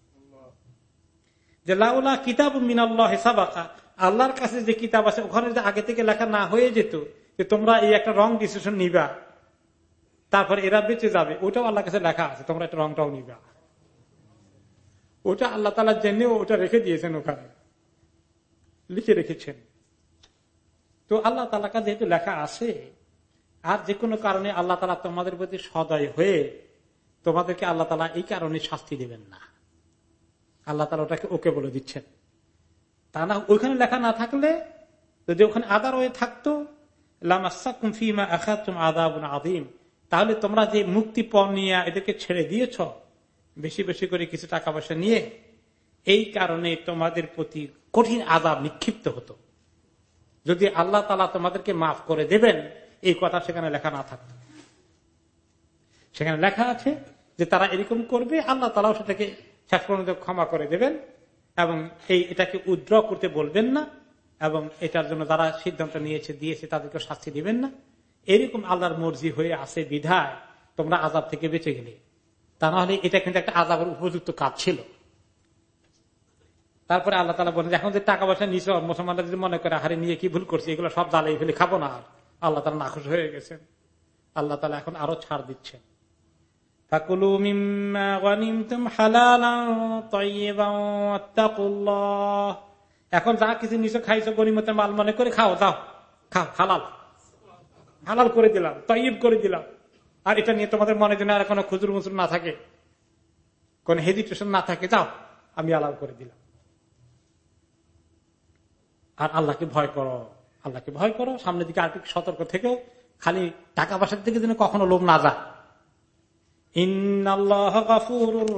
যে লাউলা কিতাব মিনাল্লাহ হেসাবাকা আল্লাহর কাছে যে কিতাব আছে, ওখানে যে আগে থেকে লেখা না হয়ে যেত, যে তোমরা এই একটা রং ডিসিশন নিবা, তারপরে এরা বেঁচে যাবে, ওটাও আল্লাহর কাছে লেখা আছে, তোমরা একটা রংটাও নিবা। ওটা আল্লাহ তালা জেনেও ওটা রেখে দিয়েছেন ওখানে। লিখে রেখেছেন। তো আল্লাহ তালা যেহেতু লেখা আছে, আর যে কোনো কারণে আল্লাহ তালা তোমাদের প্রতি সদয় হয়ে তোমাদেরকে আল্লাহ তালা এই কারণে শাস্তি দেবেন না। আল্লাহ তালা ওটাকে ওকে বলে দিচ্ছেন। তা না, ওইখানে লেখা না থাকলে, যদি ওখানে আদার হয়ে থাকতো আদিম তাহলে তোমরা যে মুক্তি নিয়ে এদেরকে ছেড়ে দিয়েছ, বেশি বেশি করে কিছু টাকা পয়সা নিয়ে, এই কারণে তোমাদের প্রতি কঠিন আদাব নিক্ষিপ্ত হতো। যদি আল্লাহ তালা তোমাদেরকে মাফ করে দেবেন, এই কথা সেখানে লেখা না থাকতো। সেখানে লেখা আছে যে তারা এরকম করবে, আল্লাহ তালাও সেটাকে শেষ পর্যন্ত ক্ষমা করে দেবেন। এবং এই এটাকে উদ্র করতে বলবেন না এবং এটার জন্য যারা সিদ্ধান্ত নিয়েছে, দিয়েছে তাদেরকে শাস্তি দিবেন না। এরকম আল্লাহর মর্জি হয়ে আছে বিধায় তোমরা আজাব থেকে বেঁচে গেলে। তা নাহলে এটা কিন্তু একটা আজাবের উপযুক্ত কাজ ছিল। তারপরে আল্লাহ তালা বলেন এখন যে টাকা পয়সা নিচ মুসলমানরা যদি মনে করে হারে নিয়ে কি ভুল করছে? এগুলো সব জ্বালিয়ে ফেলে, খাব না আর। আল্লাহ তালা নাখুশ হয়ে গেছেন। আল্লাহ তালা এখন আরও ছাড় দিচ্ছেন। এখন যা কিছু নিচে খাইছো গরিমতের মাল মনে করে খাও দাও খাও, হালাল। হালাল করে দিলাম তৈব করে দিলাম। আর এটা নিয়ে তোমাদের মনে যেন আর কোনো খুচুর মুচুর না থাকে। কোন হেজিটেশন না থাকে, যাও, আমি আলাল করে দিলাম। আর আল্লাহকে ভয় করো, আল্লাহকে ভয় করো, সামনের দিকে আর সতর্ক থেকেও, খালি টাকা পয়সার দিকে যেন কখনো লোভ না যায়।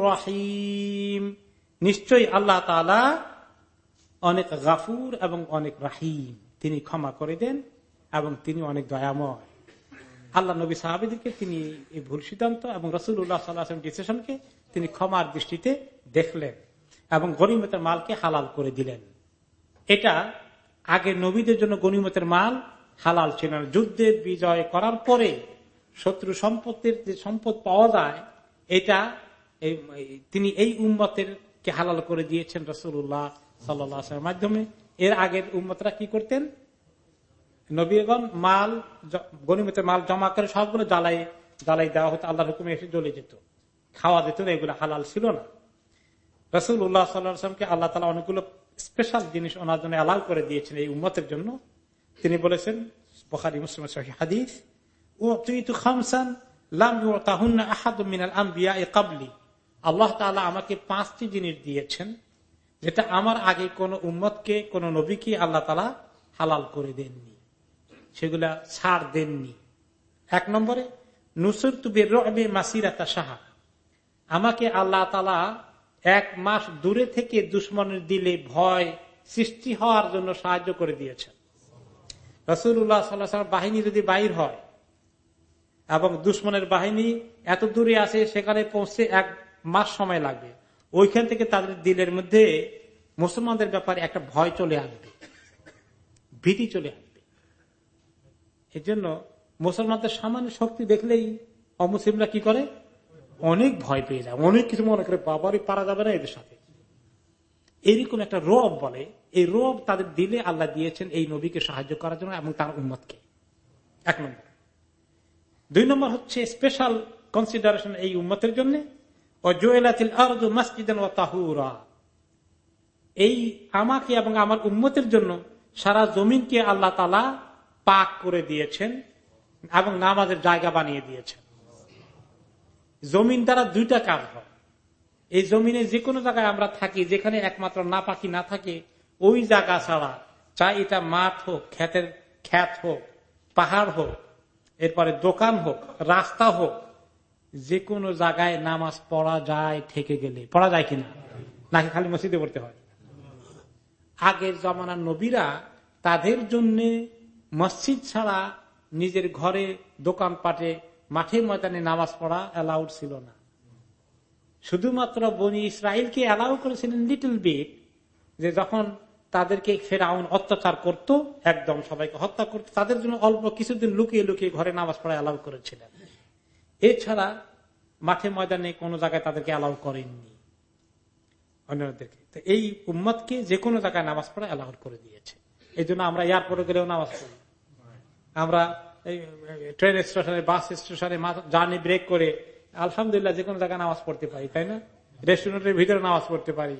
রাহিম। নিশ্চয়ই আল্লাহ তালা অনেক গাফুর এবং অনেক রাহিম। তিনি ক্ষমা করে দেন এবং তিনি অনেক দয়াময়। আল্লাহ নবী সাহাবিদিকে তিনি এই ভুল সিদ্ধান্ত এবং রসুল্লাহ সাল্লাহ ডিসিশনকে তিনি ক্ষমার দৃষ্টিতে দেখলেন এবং গরিমতের মালকে হালাল করে দিলেন। এটা আগে নবীদের জন্য গনিমতের মাল হালাল ছিল না। যুদ্ধে বিজয় করার পরে শত্রু সম্পত্তির যে সম্পদ পাওয়া যায়, এটা তিনি এই উম্মতের কে হালাল করে দিয়েছেন রসুল্লাহ সাল্লামের মাধ্যমে। এর আগের উম্মতরা কি করতেন? নবীগণ মাল গনিমতের মাল জমা করে সবগুলো জ্বালাই জ্বালাই দেওয়া হতো আল্লাহ হুকুমে এসে জ্বলে যেত। খাওয়া যেত না, এগুলো হালাল ছিল না। রসুল উল্লাহ সাল্লামকে আল্লাহ তালা অনেকগুলো স্পেশাল জিনিস ওনার জন্য অ্যালাউ করে দিয়েছেন এই উম্মতের জন্য। তিনি বলেছেন, বখারি, মুসলিম হাদিস আল্লাহ তালা আমাকে পাঁচটি জিনিস দিয়েছেন, যেটা আমার আগে কোন উম্মতকে, কোন নবীকে আল্লাহ তালা হালাল করে দেননি। সেগুলা ছাড় দেননি। এক নম্বরে নুসুর তুবে রবে মাসিরাতা সাহা আমাকে আল্লাহ তালা এক মাস দূরে থেকে দুশ্মনের দিলে ভয় সৃষ্টি হওয়ার জন্য সাহায্য করে দিয়েছেন। রসুল্লাহ সাল্লাহ বাহিনী যদি বাইর হয় এবং দুশ্মনের বাহিনী এত দূরে আসে, সেখানে পৌঁছে এক মাস সময় লাগবে। ওইখান থেকে তাদের দিলের মধ্যে মুসলমানদের ব্যাপারে একটা ভয় চলে আসবে। ভীতি চলে আসবে। এই জন্য মুসলমানদের সামান্য শক্তি দেখলেই অমুসলিমরা কি করে? অনেক ভয় পেয়ে যায়। অনেক কিছু মনে করে বাবারই পারা যাবে না এদের সাথে। এরকম একটা রব বলে, এই রব তাদের দিলে আল্লাহ দিয়েছেন এই নবীকে সাহায্য করার জন্য এবং তার উন্মতকে এক নম্বর। দুই নম্বর হচ্ছে স্পেশাল কনসিডারেশন এই উম্মতের জন্য। এই আমাকে এবং আমার উম্মতের জন্য সারা জমিনকে আল্লাহ তালা পাক করে দিয়েছেন এবং নামাজের জায়গা বানিয়ে দিয়েছেন। জমিন দ্বারা দুইটা কাজ হয়। এই জমিনে যে কোনো জায়গায় আমরা থাকি, যেখানে একমাত্র না পাখি না থাকে, ওই জায়গা ছাড়া, চাই এটা মাঠ হোক খ্যাতের খ্যাত হোক, পাহাড় হোক এরপরে দোকান হোক, রাস্তা হোক যে কোনো জায়গায় নামাজ পড়া যায়, থেকে গেলে। পড়া যায় কিনা? নাকি খালি মসজিদে পড়তে হয়? আগের জমানার নবীরা তাদের জন্য মসজিদ ছাড়া নিজের ঘরে দোকান পাটে মাঠে ময়দানে নামাজ পড়া অ্যালাউড ছিল না। শুধুমাত্র বনি ইসরায়েলকে অ্যালাউ করেছিলেন লিটল বিট, যে যখন তাদেরকে ফেরাউন অত্যাচার করত, একদম সবাইকে হত্যা করত। তাদের জন্য অল্প কিছুদিন লুকিয়ে লুকিয়ে ঘরে নামাজ পড়া অ্যালাউ করেছিলেন। এছাড়া মাঠে ময়দানে কোনো জায়গায় তাদেরকে অ্যালাউ করেননি। অন্যদেরকে তো এই উম্মতকে যে কোনো জায়গায় নামাজ পড়া অ্যালাউ করে দিয়েছে। এই জন্য আমরা এয়ারপোর্টে গেলেও নামাজ পড়ি। আমরা ট্রেন স্টেশনে, বাস স্টেশনে জার্নি ব্রেক করে আলহামদুলিল্লাহ যে কোনো জায়গায় নামাজ পড়তে পারি, তাই না? রেস্টুরেন্টের ভিতরে নামাজ পড়তে পারি।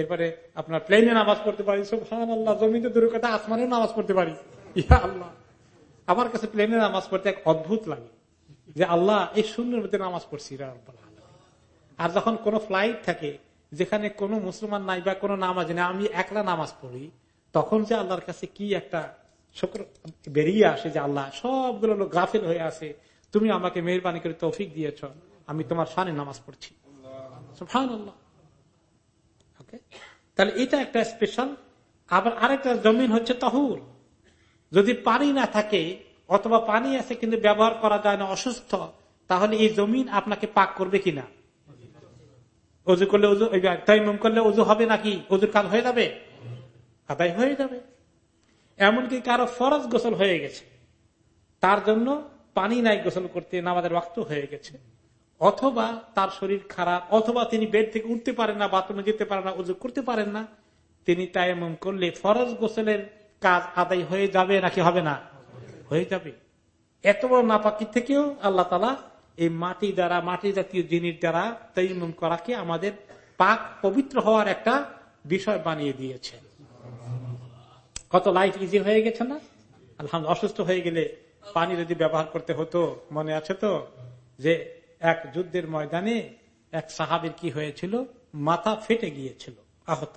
এরপরে আপনার প্লেনে নামাজ পড়তে পারি সব হান আল্লাহ জমিতে দূর কথা আসমানেও নামাজ পড়তে পারি। ইয়া আল্লাহ। আমার কাছে প্লেনে নামাজ পড়তে এক অদ্ভুত লাগে যে আল্লাহ, এই শূন্যের মধ্যে নামাজ পড়ছি আর যখন কোন ফ্লাইট থাকে, যেখানে কোনো মুসলমান নাই বা কোনো নামাজ নেই, আমি একলা নামাজ পড়ি, তখন যে আল্লাহর কাছে কি একটা শুক্র বেরিয়ে আসে যে আল্লাহ, সবগুলো লোক গাফিল হয়ে আসে তুমি আমাকে মেহরবানি করে তৌফিক দিয়েছ, আমি তোমার সানে নামাজ পড়ছি। তাহলে এটা একটা স্পেশাল আবার আরেকটা জমিন হচ্ছে তহুর। যদি পানি না থাকে অথবা পানি আছে কিন্তু ব্যবহার করা যায় না, অসুস্থ, তাহলে এই জমিন আপনাকে পাক করবে কিনা? অজু করলে অজু তাইমুম করলে অজু হবে নাকি? অজুর কাজ হয়ে যাবে? আদায় হয়ে যাবে। এমনকি কারও ফরজ গোসল হয়ে গেছে। তার জন্য পানি নাই গোসল করতে, নামাজের রক্ত হয়ে গেছে। অথবা তার শরীর খারাপ, অথবা তিনি বেড থেকে উঠতে পারেন না, বাথরুমে যেতে পারেন না, উজু করতে পারেন না, তিনি তাইমুম করলে ফরজ গোসলের কাজ আদায় হয়ে যাবে নাকি হবে না? হয়ে যাবে। এত বড় নাপাকি থেকেও আল্লাহ তালা এই মাটি দ্বারা, মাটি জাতীয় জিনিস দ্বারা তৈমুম করাকে আমাদের পাক পবিত্র হওয়ার একটা বিষয় বানিয়ে দিয়েছে। কত লাইফ ইজি হয়ে গেছে না? আলহামদুল অসুস্থ হয়ে গেলে পানি যদি ব্যবহার করতে হতো, মনে আছে তো? যে এক যুদ্ধের ময়দানে এক সাহাবের কি হয়েছিল? মাথা ফেটে গিয়েছিল আহত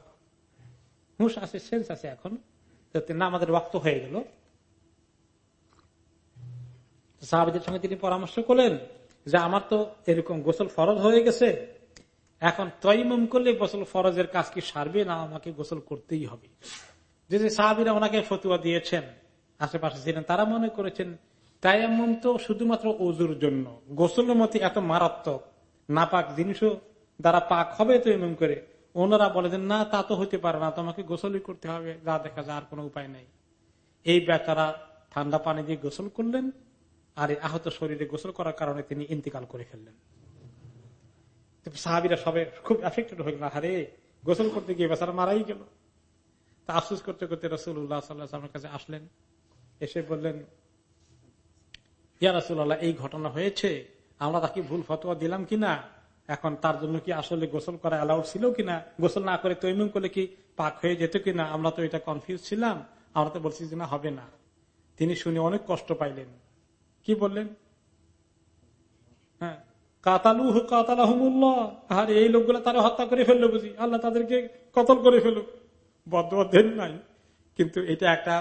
হুশ আছে, সেন্স আছে এখন। না আমাদের রক্ত হয়ে গেল। সাহাবিদের সঙ্গে তিনি পরামর্শ করলেন যে, আমার তো এরকম গোসল ফরজ হয়ে গেছে। এখন তৈমম করলে গোসল ফরজের কাজ কি সারবে? না, আমাকে গোসল করতেই হবে। যে সাহাবিরা ওনাকে ফতুয়া দিয়েছেন, আশেপাশে ছিলেন, তারা মনে করেছেন তাইমম তো শুধুমাত্র অজুর জন্য। গোসলের মতো এত মারাত্মক। নাপাক জিনিসও দ্বারা পাক হবে তো এমন করে। ওনারা বলেছেন না, তা তো হইতে পারে না, তোমাকে গোসলই করতে হবে। যা দেখা যায়, আর কোনো উপায় নাই। এই বেচারা ঠান্ডা পানি দিয়ে গোসল করলেন, আর আহত শরীরে গোসল করার কারণে তিনি ইন্তিকাল করে ফেললেন। সাহাবিরা সবাই খুব এফেক্টেড হইল গেল আরে, গোসল করতে গিয়ে বেচারা মারাই গেল। তা আফসুস করতে করতে রসুল্লাহ সাল্লাহামের কাছে আসলেন। এসে বললেন ইয়া রসুল্লাহ এই ঘটনা হয়েছে, আমরা তাকে ভুল ফতোয়া দিলাম কিনা? এখন তার জন্য কি আসলে গোসল করা অ্যালাউড ছিল কিনা? গোসল না করে তৈমুম করলে কি পাক হয়ে যেত কিনা? আমরা তো এটা কনফিউজ ছিলাম। আমরা তো বলছি যে না, হবে না। তিনি শুনে অনেক কষ্ট পাইলেন। কি বললেন? হ্যাঁ কাতালু কাতালাহমুল্লাহ। আর, এই লোকগুলো তারা হত্যা করে ফেলল বুঝি। আল্লাহ তাদেরকে কতল করে ফেলুক। বদয়া দেন নাই। কিন্তু এটা একটা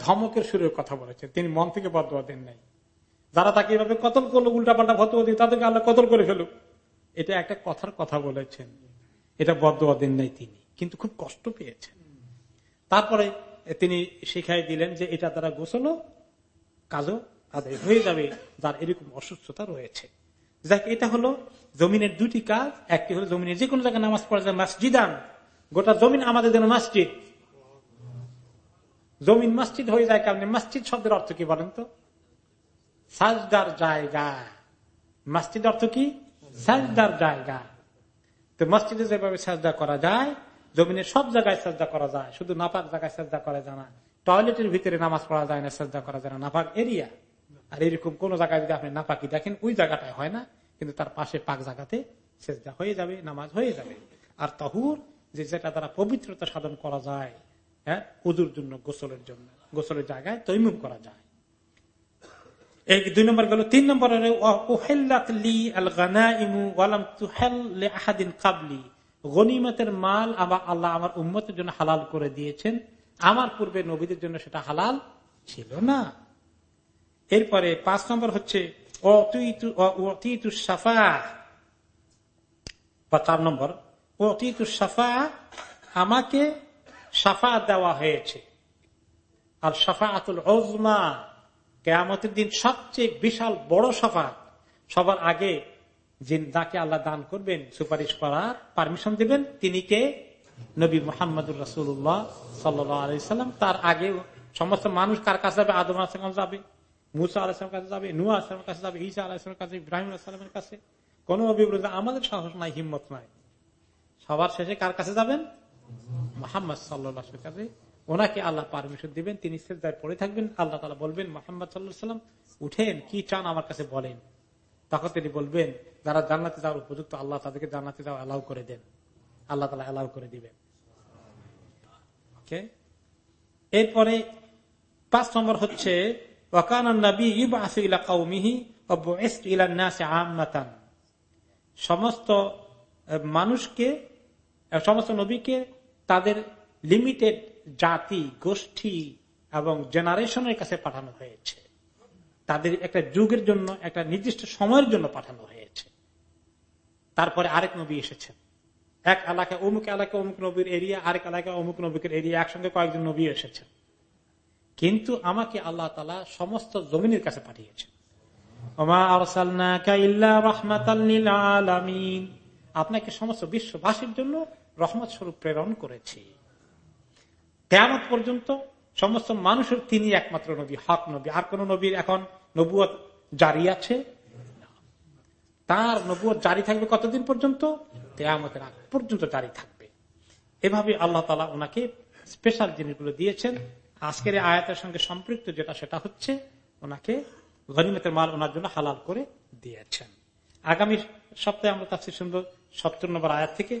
ধমকের সুরের কথা বলেছে তিনি মন থেকে বদয়া নাই। যারা তাকে এভাবে কতল করল উল্টা পাল্টা ফতোয়া দিয়ে তাদেরকে আল্লাহ কতল করে ফেলুক? এটা একটা কথার কথা বলেছেন। এটা বদয়া নাই তিনি, কিন্তু খুব কষ্ট পেয়েছেন। তারপরে তিনি শিখাই দিলেন যে এটা তারা গোসলো কাজও আদায় হয়ে যাবে, যার এরকম অসুস্থতা রয়েছে। যাক, এটা হলো জমিনের দুটি কাজ। একটি হলো জমিনের যে কোনো জায়গায় নামাজ পড়া যায়, মসজিদান। গোটা জমিন আমাদের জন্য মসজিদ। জমিন মসজিদ হয়ে যায় কারণে মসজিদ শব্দের অর্থ কি বলেন তো? সাজদার জায়গা। মসজিদ অর্থ কি? সাজদার জায়গা। তো মসজিদে যেভাবে সাজদা করা যায় জমিনের সব জায়গায় সাজদা করা যায়, শুধু নাপাক জায়গায় সাজদা করা যায় না। টয়লেটের ভিতরে নামাজ পড়া যায় না, সাজদা করা যায় না। নাপাক এরিয়া। আর এরকম কোন জায়গায় যদি আপনি নাপাকি দেখেন, ওই জায়গাটায় হয় না, কিন্তু তার পাশে পাক জায়গাতে সেজদা হয়ে যাবে, নামাজ হয়ে যাবে। আর তহুর, যে যেটা দ্বারা পবিত্রতা সাধন করা যায় হ্যাঁ উদুর জন্য, গোসলের জন্য, গোসলের জায়গায় তৈমুম করা যায়। এই দুই নম্বর গেল, তিন নম্বর কাবলি। গনিমতের মাল আবার আল্লাহ আমার উম্মতের জন্য হালাল করে দিয়েছেন। আমার পূর্বে নবীদের জন্য সেটা হালাল ছিল না। এরপরে পাঁচ নম্বর হচ্ছে বা চার নম্বর, অতীতু সাফা আমাকে সাফা দেওয়া হয়েছে। আর সাফা আতুল ওজমা কেয়ামতের দিন সবচেয়ে বিশাল বড় সাফা সবার আগে যাকে আল্লাহ দান করবেন, সুপারিশ করার পারমিশন দিবেন, তিনি কে? নবী মোহাম্মদুর রাসুল্লাহ সাল্লাম। তার আগে সমস্ত মানুষ কার কাছে যাবে? আদম আসলাম যাবে, মুসা আলাহিসের কাছে যাবে নুয়া আসলামের কাছে যাবে, ঈসা আলাহিসের কাছে ইব্রাহিম আসলামের কাছে। কোন অভিবৃদ্ধি আমাদের সাহস নাই, হিম্মত নাই। সবার শেষে কার কাছে যাবেন? মোহাম্মদ সাল্লাহ কাছে। ওনাকে আল্লাহ পারমিশন দিবেন, তিনি সেজদায় পড়ে থাকবেন। আল্লাহ তালা বলবেন, মোহাম্মদ সাল্লাহ সাল্লাম উঠেন, কি চান আমার কাছে বলেন। তখন তিনি বলবেন, যারা জান্নাতে যাওয়ার উপযুক্ত, আল্লাহ তাদেরকে জান্নাতে যাওয়া অ্যালাউ করে দেন। আল্লাহ তালা অ্যালাউ করে দিবেন। এরপরে পাঁচ নম্বর হচ্ছে সমস্ত মানুষকে সমস্ত নবীকে তাদের লিমিটেড জাতি, গোষ্ঠী এবং জেনারেশনের কাছে পাঠানো হয়েছে। তাদের একটা যুগের জন্য, একটা নির্দিষ্ট সময়ের জন্য পাঠানো হয়েছে। তারপরে আরেক নবী এসেছেন। এক এলাকায় অমুক এলাকায় অমুক নবীর এরিয়া, আরেক এলাকায় অমুক নবীর এরিয়া, একসঙ্গে কয়েকজন নবী এসেছেন। কিন্তু আমাকে আল্লাহ তালা সমস্ত জমিনের কাছে পাঠিয়েছেন। আপনাকে সমস্ত বিশ্ববাসীর জন্য রহমত স্বরূপ প্রেরণ করেছি। কেমন পর্যন্ত সমস্ত মানুষের তিনি একমাত্র নবী, হক নবী। আর কোন নবীর এখন নবুয় জারি আছে? তার নবুয় জারি থাকবে কতদিন পর্যন্ত? কেয়ামতের আগ পর্যন্ত জারি থাকবে। এভাবে আল্লাহ তালা ওনাকে স্পেশাল জিনিসগুলো দিয়েছেন। আজকের আয়াতের সঙ্গে সম্পৃক্ত যেটা, সেটা হচ্ছে ওনাকে গনিমতের মাল ওনার জন্য হালাল করে দিয়েছেন। আগামী সপ্তাহে আমরা তাফসির শুনব সত্তর নম্বর আয়াত থেকে।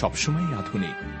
সবসময় আধুনিক।